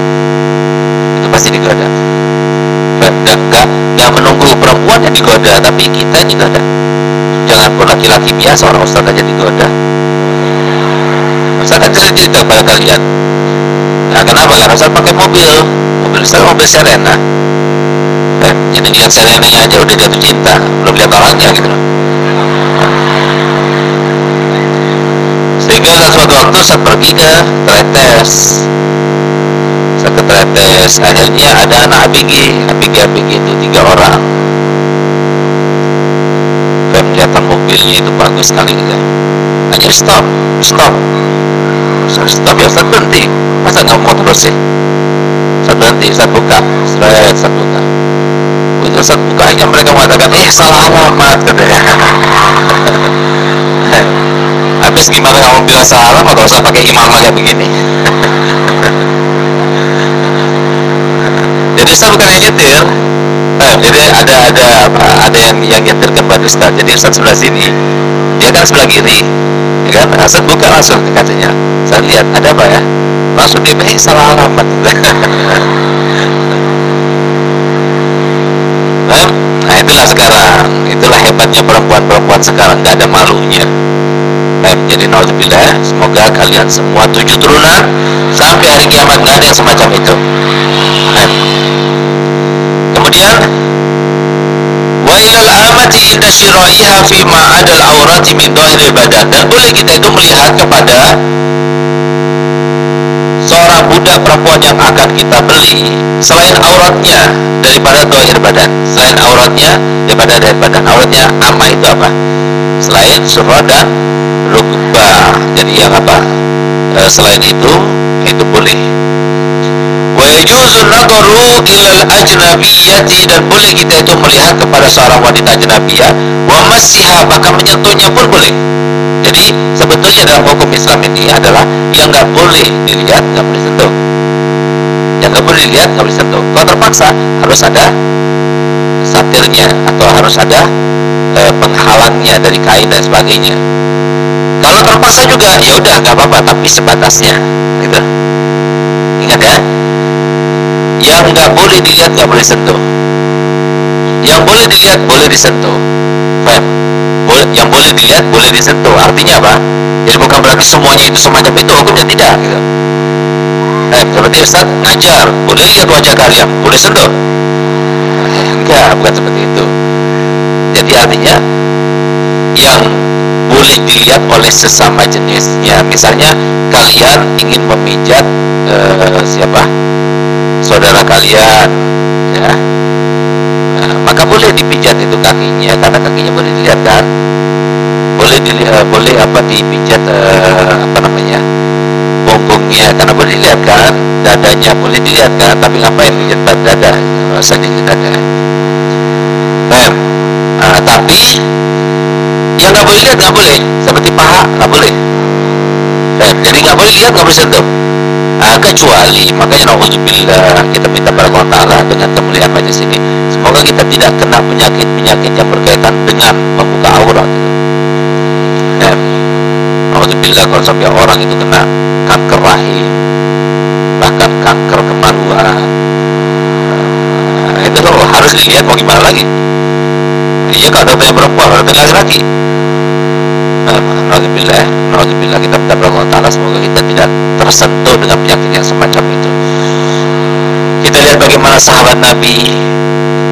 itu pasti digoda. Dan enggak enggak menunggu perempuan yang digoda tapi kita yang digoda. Jangan pun laki-laki biasa orang ustaz aja digoda. Ustaz kan cerita kepada kalian nah kenapa? Karena Ustaz pakai mobil. Mobil saya mobil Serena. Eh, jadi lihat Serena aja udah jatuh cinta. Belum lihat orangnya gitu loh sehingga suatu waktu saya pergi ke Tretes. Saya ke Tretes. Akhirnya ada anak ABG. ABG ABG itu tiga orang. Saya melihat mobilnya itu bagus sekali gitu hanya stop stop. Saya stop ya saya berhenti. Masa nggak mau terus sih? Saya berhenti saya buka. Saya saya buka. Itu saya bukanya mereka mengatakan eh salah alamat katanya habis gimana kamu bilang alamat kalau saya pakai imam kayak begini? Jadi saya bukan yang nyetir. Eh, jadi ada ada apa ada yang yang nyetir kepada Ustaz. Jadi Ustaz sebelah sini dia kan sebelah kiri ya kan? Nah, saya buka langsung katanya. Saya lihat ada apa ya? Langsung dia eh salah alamat. Nah itulah sekarang. Itulah hebatnya perempuan-perempuan sekarang. Nggak ada malunya nah, jadi nauzubillah semoga kalian semua tujuh turunan sampai hari kiamat nggak ada yang semacam itu. Nah, kemudian wa ilal amati inda syira'iha fi ma adal aurati min dhahiril badan. Dan boleh kita itu melihat kepada seorang budak perempuan yang akan kita beli selain auratnya daripada dohir badan. Selain auratnya daripada dari badan. Auratnya ama itu apa? Selain surah dan rukbah jadi yang apa e, selain itu itu boleh wa yajuzu nadaru ilal ajnabiyati dan boleh kita itu melihat kepada seorang wanita ajnabiyah wa masiha bahkan menyentuhnya pun boleh jadi sebetulnya dalam hukum Islam ini adalah yang nggak boleh dilihat nggak boleh sentuh. Yang nggak boleh dilihat nggak boleh sentuh. Kalau terpaksa harus ada satirnya atau harus ada e, penghalangnya dari kain dan sebagainya. Kalau terpaksa juga ya udah nggak apa-apa tapi sebatasnya gitu. Ingat ya. Yang nggak boleh dilihat nggak boleh sentuh. Yang boleh dilihat boleh disentuh. Faham? yang boleh dilihat boleh disentuh artinya apa jadi bukan berarti semuanya itu semacam itu hukumnya tidak gitu eh, seperti Ustaz ngajar boleh lihat wajah kalian boleh sentuh enggak bukan seperti itu jadi artinya yang boleh dilihat oleh sesama jenisnya. Misalnya kalian ingin memijat uh, siapa? Saudara kalian ya. Nah, maka boleh dipijat itu kakinya karena kakinya boleh dilihat kan? Boleh dilihat uh, boleh apa dipijat uh, apa namanya bonggongnya karena boleh dilihat kan? Dadanya boleh dilihat kan? Tapi ngapain pijat dada? Rasa di dada. Fem. Uh, tapi yang nggak boleh lihat nggak boleh. Seperti paha nggak boleh. Fem. jadi nggak boleh lihat nggak boleh sentuh. Uh, kecuali makanya naudzubillah kita minta pada Allah Taala dengan kemuliaan majlis ini. Semoga kita tidak kena penyakit-penyakit yang berkaitan dengan membuka aurat. Ya. naudzubillah kalau sampai orang itu kena kanker rahim bahkan kanker kemaluan. Nah, itu harus dilihat mau gimana lagi iya kalau ada perempuan ada laki-laki Alhamdulillah, Alhamdulillah kita minta Allah Ta'ala semoga kita tidak tersentuh dengan penyakit yang semacam itu. Kita lihat bagaimana sahabat Nabi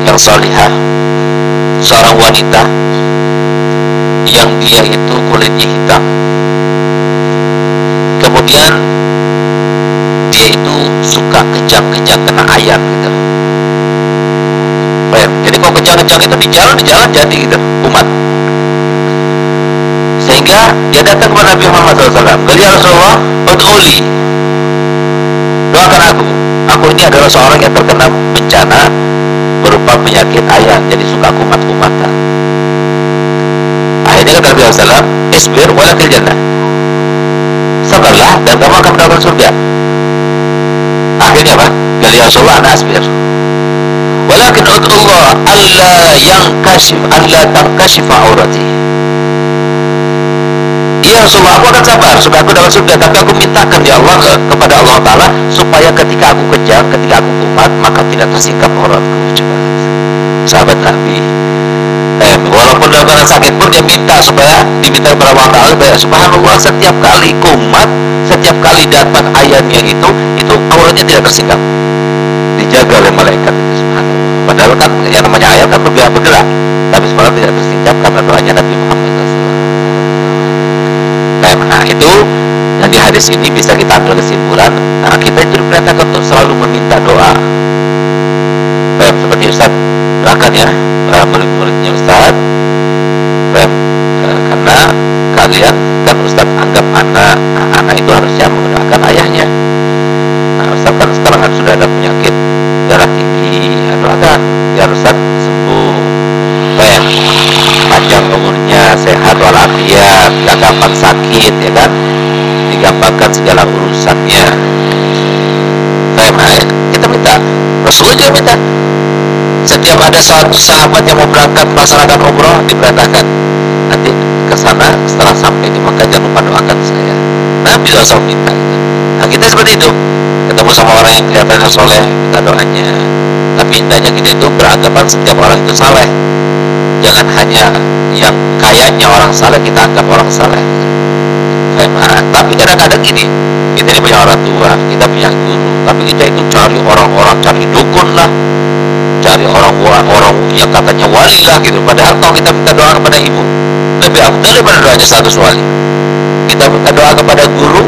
yang solihah seorang wanita yang dia itu kulitnya hitam. Kemudian dia itu suka kejang-kejang kena ayam gitu jadi kalau kejang-kejang itu di jalan di jalan jadi gitu umat. Sehingga dia datang kepada Nabi Muhammad SAW Kali Rasulullah Ud'uli Doakan aku. Aku ini adalah seorang yang terkena bencana Berupa penyakit ayam Jadi suka kumat-kumatan. Akhirnya kata Nabi SAW Isbir walakil jannah. Sabarlah dan kamu akan mendapatkan surga. Akhirnya apa? Kali Rasulullah Ana asbir Walakin ud'ullah Allah yang kasif Allah tangkashifa aurati Ya Rasulullah aku akan sabar supaya aku dapat surga. Tapi aku mintakan ya Allah ke, kepada Allah Ta'ala Supaya ketika aku kejam, ketika aku kumat Maka tidak tersingkap auratku. Coba. Sahabat Nabi eh, Walaupun dalam keadaan sakit pun dia minta Supaya diminta kepada Allah Ta'ala supaya, Subhanallah setiap kali kumat Setiap kali dapat ayamnya itu Itu auratnya tidak tersingkap. Dijaga oleh malaikat Padahal kan yang namanya ayam kan bergerak Tapi sebenarnya tidak tersingkap karena doanya Nabi Muhammad Nah itu yang di hadis ini bisa kita ambil kesimpulan nah, kita itu diperintahkan untuk selalu meminta doa. Rem, seperti Ustaz? Doakan ya uh, murid-muridnya Ustaz. Rem, uh, karena kalian kan Ustaz anggap anak nah, anak itu mendoakan setiap ada satu sahabat yang mau berangkat melaksanakan umroh diperintahkan nanti ke sana. Setelah sampai di Makkah jangan lupa doakan saya. Nabi SAW minta nah kita seperti itu. Ketemu sama orang yang kelihatannya soleh kita doanya. Tapi indahnya kita itu beranggapan setiap orang itu saleh. Jangan hanya yang kayaknya orang saleh kita anggap orang saleh. Tapi kadang-kadang gini kita ini punya orang tua kita punya guru tapi kita itu cari orang-orang cari dukun lah cari orang orang yang katanya wali lah gitu. Padahal kalau kita minta doa kepada ibu lebih afdal daripada doanya satu wali. Kita minta doa kepada guru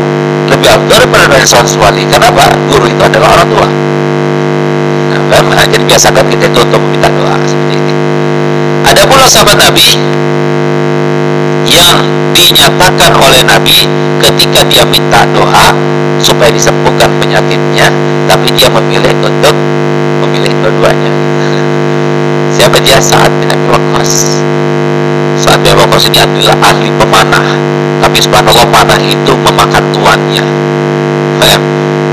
lebih afdal daripada doanya satu wali. Kenapa? Guru itu adalah orang tua. Nah, kan? jadi biasakan kita itu untuk meminta doa seperti ini. Ada pula sahabat Nabi yang dinyatakan oleh Nabi ketika dia minta doa supaya disembuhkan penyakitnya tapi dia memilih untuk memilih dua-duanya. Siapa dia? Saat bin Abi Waqqas. Saat bin Abi Waqqas ini adalah ahli pemanah. Tapi subhanallah panah itu memakan tuannya.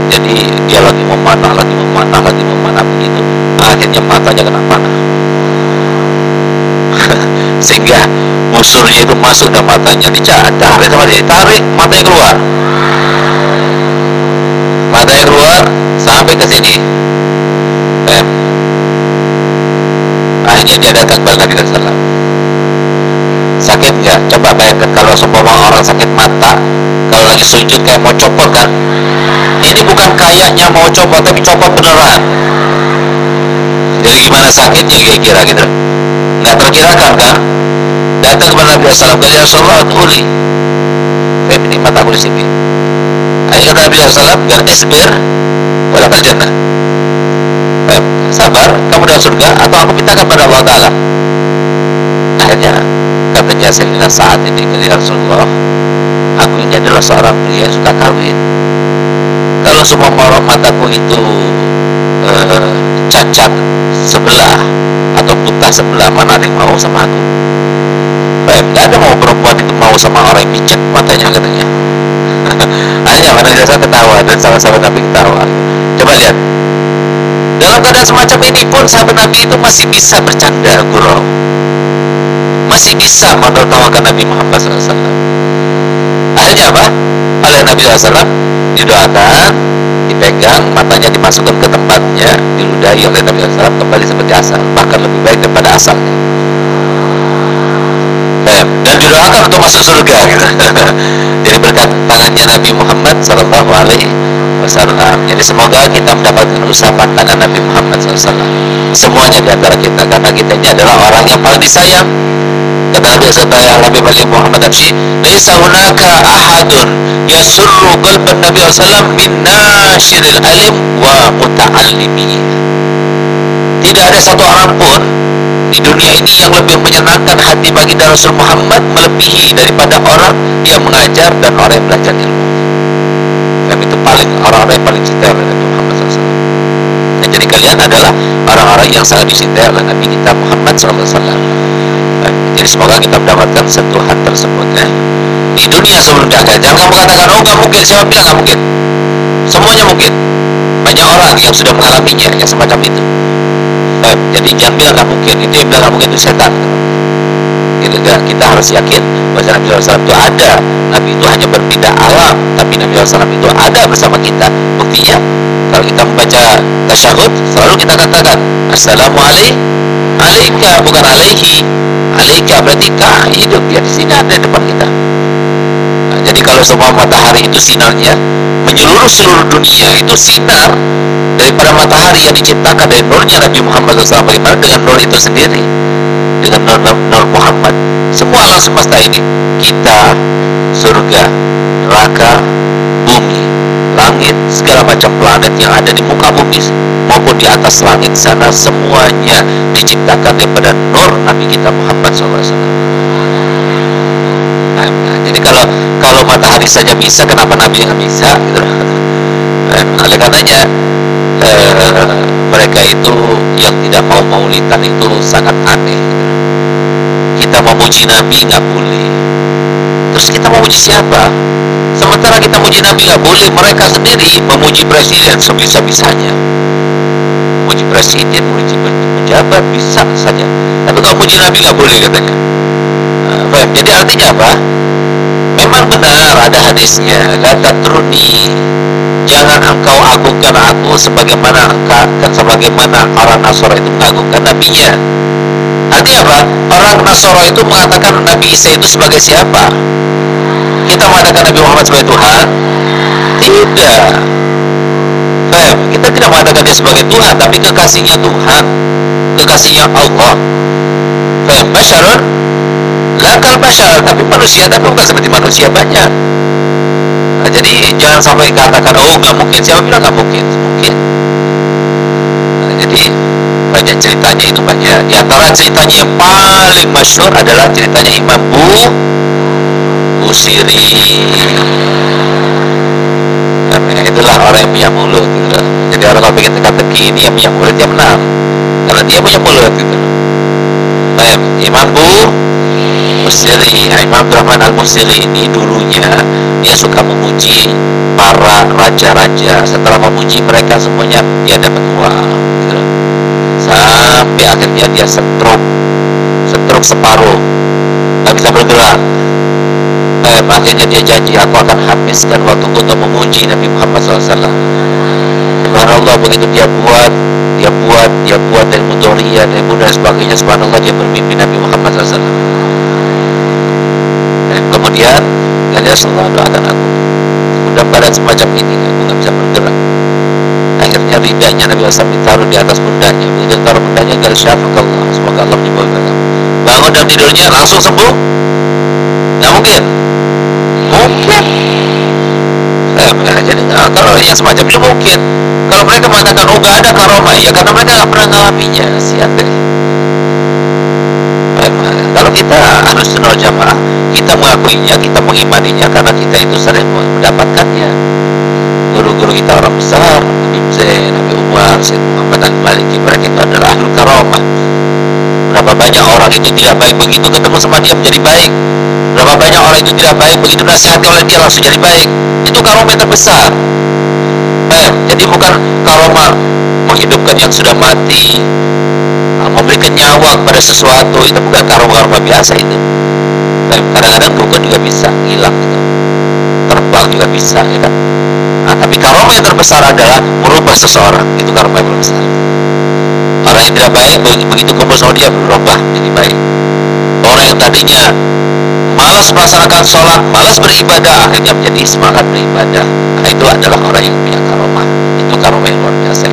Jadi dia lagi memanah lagi memanah lagi memanah begitu. Akhirnya matanya kena panah sehingga musuhnya itu masuk ke matanya ditarik ditarik matanya keluar. Matanya keluar sampai ke sini. Eh. akhirnya dia datang kepada Nabi Sallam sakit nggak coba bayangkan kalau seumpama orang sakit mata kalau lagi sujud kayak mau copot kan. Ini bukan kayaknya mau copot tapi copot beneran. Jadi gimana sakitnya kira-kira gitu nggak terkirakan kan datang kepada Nabi SAW ya Rasulullah uli ini mataku di sini. Akhirnya kata Nabi SAW dan isbir wala jannah. Eh, sabar kamu dalam surga atau aku mintakan kepada Allah Ta'ala. Akhirnya katanya Sayyidina saat ini ke Rasulullah. Aku ini adalah seorang pria yang suka kawin. Kalau semua morok mataku itu uh, cacat sebelah atau buta sebelah mana ada yang mau sama aku? Baik, nggak ada mau perempuan itu mau sama orang yang pijat matanya katanya. Hanya pada dasar ketawa dan sama-sama Nabi ketawa. Coba lihat. Dalam keadaan semacam ini pun sahabat Nabi itu masih bisa bercanda gurau masih bisa menertawakan Nabi Muhammad SAW akhirnya apa? oleh Nabi SAW didoakan dipegang matanya dimasukkan ke tempatnya diludahi oleh Nabi SAW kembali seperti asal bahkan lebih baik daripada asalnya dan didoakan untuk masuk surga gitu. jadi berkat tangannya Nabi Muhammad Sallallahu Alaihi Wasallam. Jadi semoga kita mendapatkan usapan tangan Nabi Muhammad SAW semuanya di antara kita karena kita ini adalah orang yang paling disayang. Kata Nabi SAW Nabi bagi Muhammad Absi Laisa hunaka ahadun yasurru qalban Nabi SAW min nasyiril alim wa muta'allimi tidak ada satu orang pun di dunia ini yang lebih menyenangkan hati bagi Rasul Muhammad melebihi daripada orang yang mengajar dan orang yang belajar ilmu itu paling orang-orang yang paling cinta oleh Nabi Muhammad SAW dan jadi kalian adalah orang-orang yang sangat dicintai oleh Nabi kita Muhammad SAW jadi semoga kita mendapatkan sentuhan tersebut ya. di dunia sebelum jaga jangan kamu katakan oh nggak mungkin siapa bilang nggak mungkin? Semuanya mungkin. Banyak orang yang sudah mengalaminya yang semacam itu. Jadi jangan bilang nggak mungkin itu yang bilang nggak mungkin itu setan gitu. Kan kita harus yakin bahwa Nabi SAW itu ada. Nabi itu hanya berpindah alam tapi Nabi SAW itu ada bersama kita. Buktinya kalau kita membaca tasyahud selalu kita katakan Assalamualaikum alaika bukan alaihi. Alaika berarti kah hidup ya di sini ada di depan kita. Nah, jadi kalau semua matahari itu sinarnya menyeluruh seluruh dunia itu sinar daripada matahari yang diciptakan dari nurnya Nabi Muhammad SAW bagaimana dengan nur itu sendiri dengan nur, nur, Muhammad. Semua alam semesta ini kita surga neraka bumi langit segala macam planet yang ada di muka bumi maupun di atas langit sana semuanya diciptakan daripada nur Nabi kita Muhammad SAW nah, jadi kalau kalau matahari saja bisa kenapa Nabi yang bisa. Nah, oleh karenanya eh, mereka itu yang tidak mau maulidan itu sangat aneh kita memuji Nabi nggak boleh. Terus kita memuji siapa? Sementara kita memuji Nabi nggak boleh. Mereka sendiri memuji presiden sebisa-bisanya. Memuji presiden memuji pejabat bisa saja. Tapi kalau memuji Nabi nggak boleh katanya. Nah, jadi artinya apa? Memang benar ada hadisnya. Kata truni jangan engkau agungkan aku sebagaimana engkau sebagaimana orang Nasara itu mengagungkan nabinya artinya apa? Orang Nasara itu mengatakan Nabi Isa itu sebagai siapa? Kita mengatakan Nabi Muhammad sebagai Tuhan? Tidak. Faham? kita tidak mengatakan dia sebagai Tuhan tapi kekasihnya Tuhan. Kekasihnya Allah. Faham? Basyarun Lakal basyar tapi manusia tapi bukan seperti manusia banyak. Nah, jadi jangan sampai katakan oh nggak mungkin. Siapa bilang nggak mungkin? Mungkin. Nah, jadi banyak ceritanya itu banyak di antara ceritanya yang paling masyur adalah ceritanya Imam Bu Busiri nah, itulah orang yang punya mulut gitu. jadi orang kalau bikin teka-teki ini yang punya mulut dia menang. Karena dia punya mulut gitu. Baik, Imam Bu Musiri Imam Abdurrahman Al-Musiri ini dulunya dia suka memuji para raja-raja. Setelah memuji mereka semuanya dia dapat uang gitu. Sampai akhirnya dia setruk setruk separuh. Nggak bisa bergerak. Eh, akhirnya dia janji aku akan habiskan waktu untuk memuji Nabi Muhammad SAW Allah begitu dia buat dia buat dia buat dari mutoria dan dan sebagainya. Subhanallah dia bermimpi Nabi Muhammad SAW dan kemudian dan dia selalu doakan aku mudah badan semacam ini aku nggak bisa bergerak akhirnya ridanya Nabi SAW ditaruh di atas pundaknya begitu taruh pundaknya dari syafaq Allah. Semoga Allah menyembuhkan bangun dari tidurnya langsung sembuh? Nggak mungkin? Mungkin. Eh, jadi kalau yang semacam itu mungkin. Kalau mereka mengatakan oh gak ada karomah ya karena mereka gak pernah mengalaminya siap deh. Kalau kita harus jamaah kita mengakuinya kita mengimaninya karena kita itu sering mendapatkannya guru-guru kita orang besar Nabi Zain, Nabi Umar, Syed Muhammad dan Maliki mereka itu adalah ahlu karomah berapa banyak orang itu tidak baik begitu ketemu sama dia menjadi baik. Berapa banyak orang itu tidak baik begitu nasihati oleh dia langsung jadi baik. Itu karomah terbesar. Eh, jadi bukan karomah menghidupkan yang sudah mati nah, memberikan nyawa kepada sesuatu. Itu bukan karomah-karomah biasa itu. Kadang-kadang dukun juga bisa hilang gitu. terbang juga bisa ya kan nah, tapi karomah yang terbesar adalah merubah seseorang itu karomah yang terbesar orang yang tidak baik begitu kumpul sama dia berubah menjadi baik orang yang tadinya malas melaksanakan sholat, malas beribadah, akhirnya menjadi semangat beribadah. Nah, itu adalah orang yang punya karomah. Itu karomah yang luar biasa.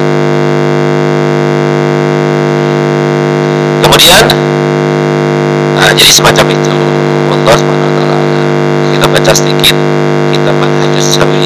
Kemudian, nah, jadi semacam itu. Allah SWT. Kita baca sedikit kita manhajus sawi.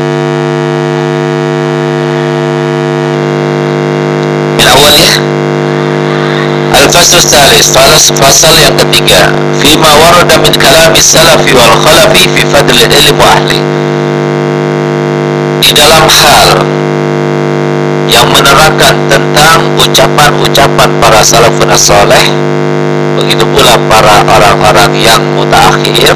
Al-Fasl Salis Fasal yang ketiga. Fima warada min kalami salafi wal khalafi Fi fadli ilmu ahli. Di dalam hal yang menerangkan tentang ucapan-ucapan para salafun soleh begitu pula para orang-orang yang mutakhir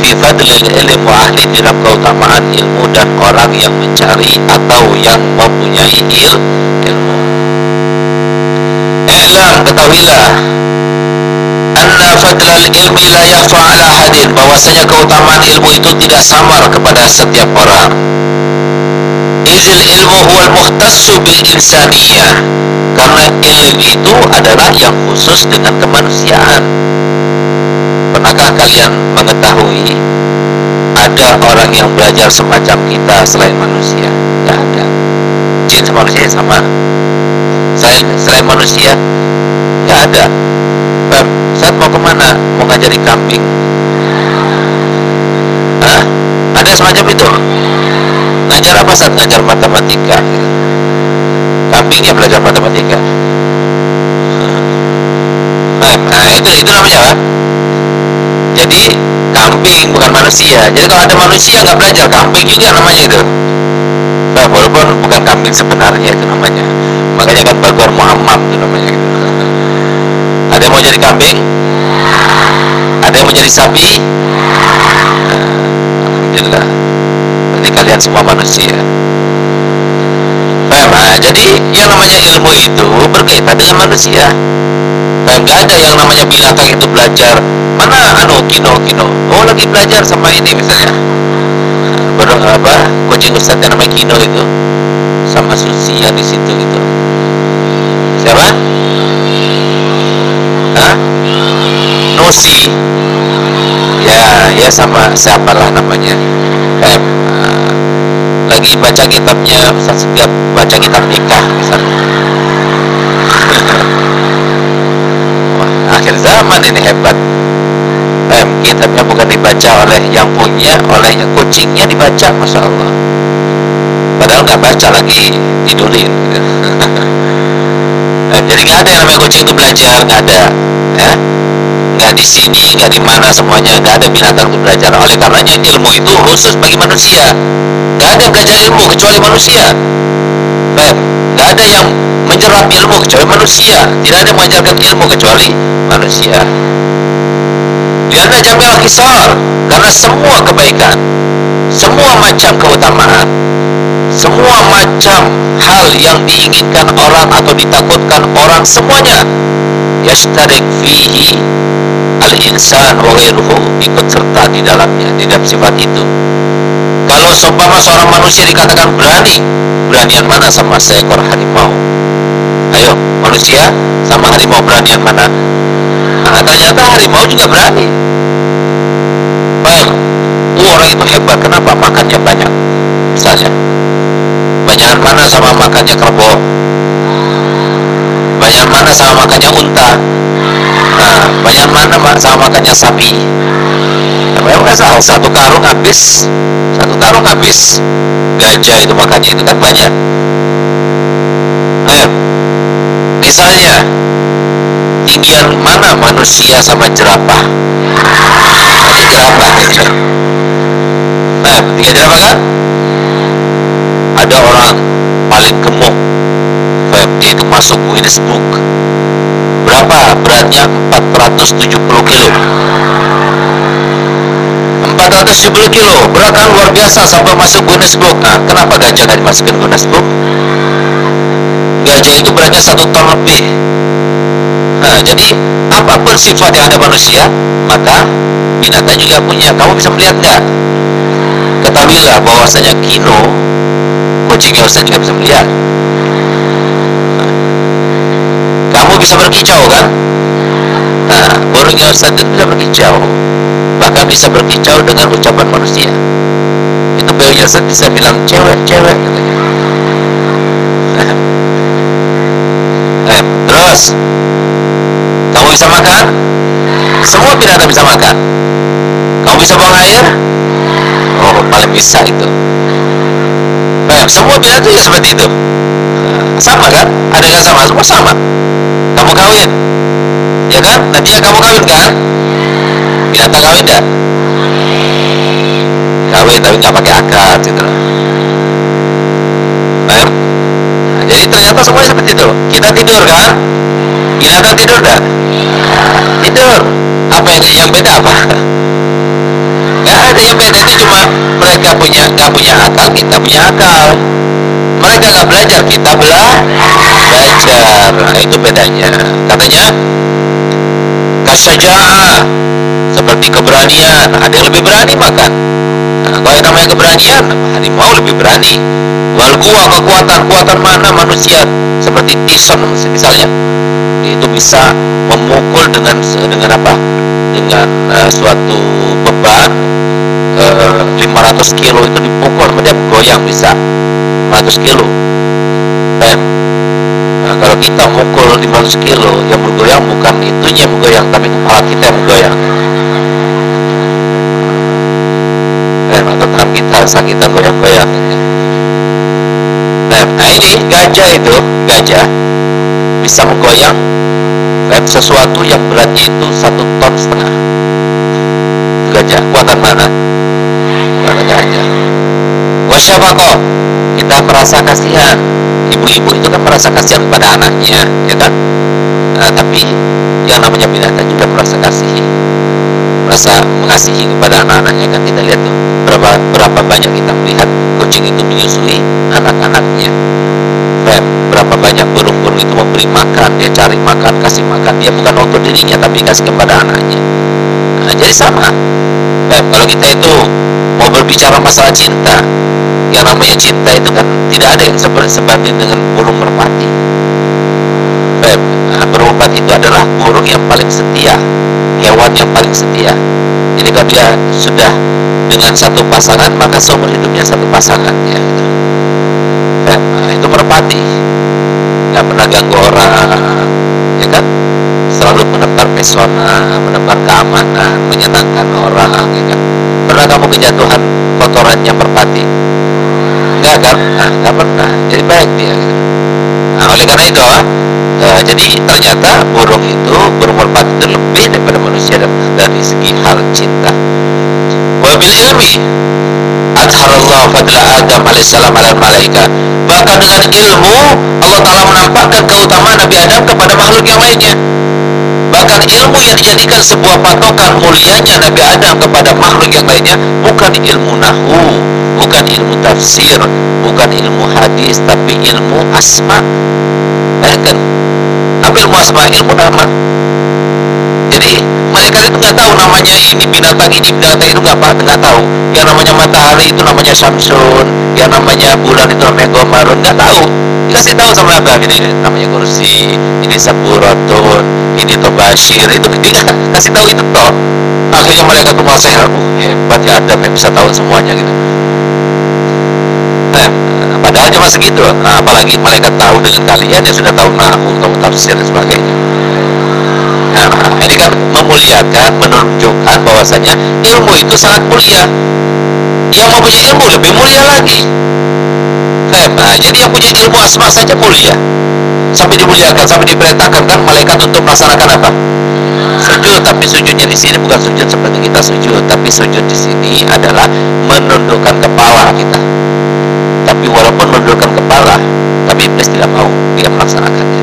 fi fadlil ilmu ahli dalam keutamaan ilmu dan orang yang mencari atau yang mempunyai il, ilmu I'lam ketahuilah anna fadlal ilmi la yakhfa ala hadin bahwasanya keutamaan ilmu itu tidak samar kepada setiap orang. Izil ilmu huwal muhtassu bil insaniyah. Karena ilmu itu adalah yang khusus dengan kemanusiaan. Pernahkah kalian mengetahui ada orang yang belajar semacam kita selain manusia? Tidak ada. Jin sama manusia sama selain, selain manusia. Tidak ada. Bang, saat mau ke mana? Mau ngajari kambing. Hah? ada semacam itu? Ngajar apa saat ngajar matematika. Kambingnya belajar matematika. Nah, itu itu namanya apa? Jadi kambing bukan manusia. Jadi kalau ada manusia nggak belajar kambing juga namanya itu. Walaupun bukan kambing sebenarnya itu namanya makanya kan baguar Muhammad itu namanya. Gitu. ada yang mau jadi kambing? Ada yang mau jadi sapi? Alhamdulillah. Ini kalian semua manusia. Nah, jadi yang namanya ilmu itu berkaitan dengan manusia. Dan nggak ada yang namanya binatang itu belajar. Mana anu kino kino? Oh lagi belajar sama ini misalnya. Burung apa kucing ustadz yang namanya Kino itu. Sama Susi yang di situ itu siapa Hah? Nusi ya ya sama siapalah namanya. Kayak uh, lagi baca kitabnya setiap baca kitab nikah Wah, akhir zaman ini hebat. Eh, kitabnya bukan dibaca oleh yang punya oleh yang kucingnya dibaca masya Allah. Padahal nggak baca lagi tidurin. eh, nggak ada yang namanya kucing itu belajar nggak ada ya. Nggak di sini nggak di mana semuanya nggak ada binatang itu belajar. Oleh karenanya ilmu itu khusus bagi manusia. Nggak ada belajar ilmu kecuali manusia. Baik, nggak ada yang menjerap ilmu kecuali manusia. Tidak ada yang mengajarkan ilmu kecuali manusia. Lihatlah jamil kisar karena semua kebaikan, semua macam keutamaan, semua macam hal yang diinginkan orang atau ditakutkan orang semuanya yashtarik fihi al-insan wa ghairuhu ikut serta di dalamnya di dalam sifat itu. Kalau seumpama seorang manusia dikatakan berani, beranian mana sama seekor harimau? Ayo, manusia sama harimau beranian mana? Nah, ternyata harimau juga berani. Baik, oh, orang itu hebat. Kenapa? Makannya banyak. Misalnya, banyak mana sama makannya kerbau? Banyak mana sama makannya unta? Nah, banyak mana sama makannya sapi? Nah, memang asal satu karung habis, satu karung habis. Gajah itu makannya itu kan banyak. Ayo, misalnya tinggian mana manusia sama jerapah jerapah nah tinggian jerapah kan ada orang paling gemuk. Dia itu masuk Guinness Book berapa? Beratnya 470 kilo. 470 kilo. Berat kan luar biasa sampai masuk Guinness Book nah kenapa gajah gak dimasukin Guinness Book gajah itu beratnya satu ton lebih. Nah, jadi apa pun sifat yang ada manusia, maka binatang juga punya. Kamu bisa melihat nggak? Ketahuilah bahwasanya Kino, kucingnya Ustaz juga bisa melihat. Nah, kamu bisa berkicau kan? Nah, burungnya Ustaz itu bisa berkicau. Bahkan bisa berkicau dengan ucapan manusia. Itu burungnya Ustaz bisa bilang cewek-cewek katanya. eh, terus kamu bisa makan? Semua binatang bisa makan. Kamu bisa buang air? Oh, paling bisa itu. Semua binatang juga seperti itu. Sama kan? Ada yang sama? Semua sama. Kamu kawin? Ya kan? Nantinya kamu kawin kan? Binatang kawin enggak? Kawin tapi nggak pakai akad gitu. Baik. Nah, jadi ternyata semua seperti itu. Kita tidur kan? Binatang tidur enggak? tidur apa yang yang beda apa nggak ada yang beda itu cuma mereka punya nggak punya akal. Kita punya akal. Mereka nggak belajar kita belah. Belajar nah, itu bedanya. Katanya kasyaja'ah seperti keberanian. Ada yang lebih berani makan. Nah, kalau yang namanya keberanian harimau lebih berani. Wal kekuatan? Kuatan mana manusia? Seperti tison misalnya. Itu bisa memukul dengan dengan apa dengan uh, suatu beban uh, eh, 500 kilo itu dipukul dia goyang bisa 500 kilo. Bam. Nah, kalau kita mukul 500 kilo yang bergoyang bukan itunya yang bergoyang tapi kepala kita yang bergoyang atau tangan kita sakitan goyang-goyang. Nah ini gajah itu gajah bisa menggoyang dan sesuatu yang beratnya itu satu ton setengah. Gajah kuatan mana kuatan gajah. Wasyafaqah kita merasa kasihan. Ibu-ibu itu kan merasa kasihan pada anaknya ya kan? Nah, tapi yang namanya binatang juga merasa kasih merasa mengasihi kepada anak-anaknya kan? Kita lihat tuh berapa berapa banyak kita melihat kucing itu menyusui anak-anaknya berapa banyak burung-burung itu memberi makan dia cari makan kasih makan. Dia bukan untuk dirinya tapi kasih kepada anaknya. Nah, jadi sama. Eh, kalau kita itu mau berbicara masalah cinta yang namanya cinta itu kan tidak ada yang sebanding dengan burung merpati. Nah, burung itu adalah burung yang paling setia hewan yang paling setia. Jadi kalau dia sudah dengan satu pasangan maka seumur hidupnya satu pasangan ya. Gitu. nah, itu merpati nggak pernah ganggu orang ya kan? Selalu menebar pesona menebar keamanan menyenangkan orang ya kan? Pernah kamu kejatuhan kotorannya merpati? Enggak kan nah, enggak pernah. Jadi baik dia gitu. nah oleh karena itu uh, jadi ternyata burung itu burung merpati itu lebih daripada manusia dari segi hal cinta. Wabil ilmi adharallah fadla Adam alaihissalam ala malaika bahkan dengan ilmu Allah Ta'ala menampakkan keutamaan Nabi Adam kepada makhluk yang lainnya. Bahkan ilmu yang dijadikan sebuah patokan mulianya Nabi Adam kepada makhluk yang lainnya bukan ilmu nahu bukan ilmu tafsir bukan ilmu hadis tapi ilmu asma. Kan? Apa ilmu asma ilmu nama jadi mereka itu nggak tahu namanya ini binatang ini binatang itu nggak nggak tahu. Yang namanya matahari itu namanya Samsun yang namanya bulan itu namanya Gomarun nggak tahu. Dikasih tahu sama apa ini namanya kursi ini saburatun ini tobashir itu dia kasih tahu itu toh. Akhirnya mereka tuh merasa oh, hebat ya Adam yang bisa tahu semuanya gitu. Nah padahal cuma segitu nah, apalagi mereka tahu dengan kalian yang sudah tahu nahu tahu tafsir dan sebagainya ini kan memuliakan menunjukkan bahwasanya ilmu itu sangat mulia. Yang mempunyai ilmu lebih mulia lagi. Nah, jadi yang punya ilmu asma saja mulia. Sampai dimuliakan sampai diperintahkan kan malaikat untuk melaksanakan apa? Sujud. Tapi sujudnya di sini bukan sujud seperti kita sujud. Tapi sujud di sini adalah menundukkan kepala kita. Tapi walaupun menundukkan kepala tapi iblis tidak mau dia melaksanakannya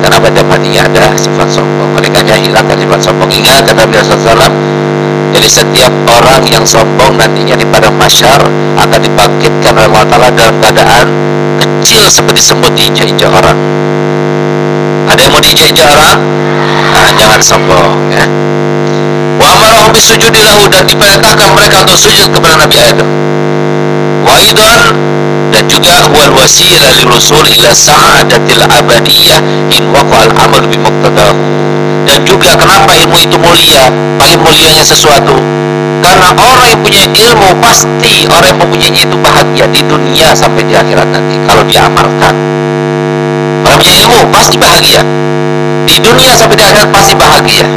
karena pada matinya ada sifat sombong malaikatnya hilangkan sifat sombong ingat kata Nabi SAW jadi setiap orang yang sombong nantinya di padang masyar akan dibangkitkan oleh Allah Ta'ala dalam keadaan kecil seperti semut diinjak-injak orang. Ada yang mau diinjak-injak orang? Nah, jangan sombong ya. Wa amarahum bisujudilahu dan diperintahkan mereka untuk sujud kepada Nabi Adam. Wa idan dan juga wal wasilah lirusul ila sa'adatil abadiyah in waqa'al amal bimuqtadahu dan juga kenapa ilmu itu mulia? Paling mulianya sesuatu. Karena orang yang punya ilmu pasti orang yang mempunyai itu bahagia di dunia sampai di akhirat nanti kalau diamalkan. Orang punya ilmu pasti bahagia. Di dunia sampai di akhirat pasti bahagia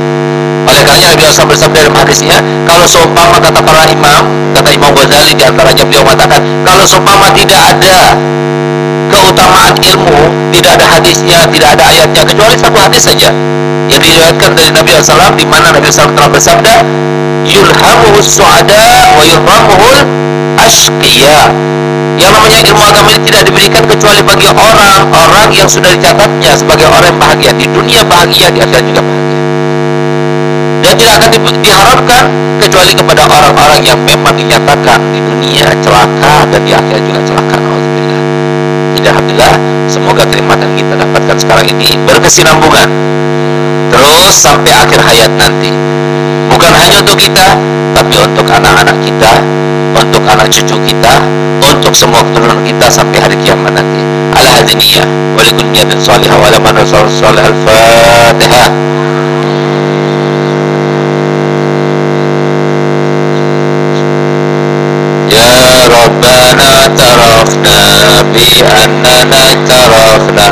oleh karena Nabi SAW bersabda dalam hadisnya kalau seumpama kata para imam kata Imam Ghazali di antaranya beliau mengatakan kalau seumpama tidak ada keutamaan ilmu tidak ada hadisnya tidak ada ayatnya kecuali satu hadis saja yang diriwayatkan dari Nabi SAW di mana Nabi SAW telah bersabda yulhamuhu su'ada wa yulhamuhu ashqiya yang namanya ilmu agama ini tidak diberikan kecuali bagi orang-orang yang sudah dicatatnya sebagai orang yang bahagia di dunia bahagia di akhirat juga. bahagia dan tidak akan di, diharapkan kecuali kepada orang-orang yang memang dinyatakan di dunia celaka dan di akhirat juga celaka. Alhamdulillah. Alhamdulillah semoga terima dan kita dapatkan sekarang ini berkesinambungan. Terus sampai akhir hayat nanti. Bukan hanya untuk kita tapi untuk anak-anak kita untuk anak cucu kita untuk semua keturunan kita sampai hari kiamat nanti. Ala hadiniyah walikul niyatin salihah wa alaman rasul al-fatihah ربنا اعترفنا بأننا اعترفنا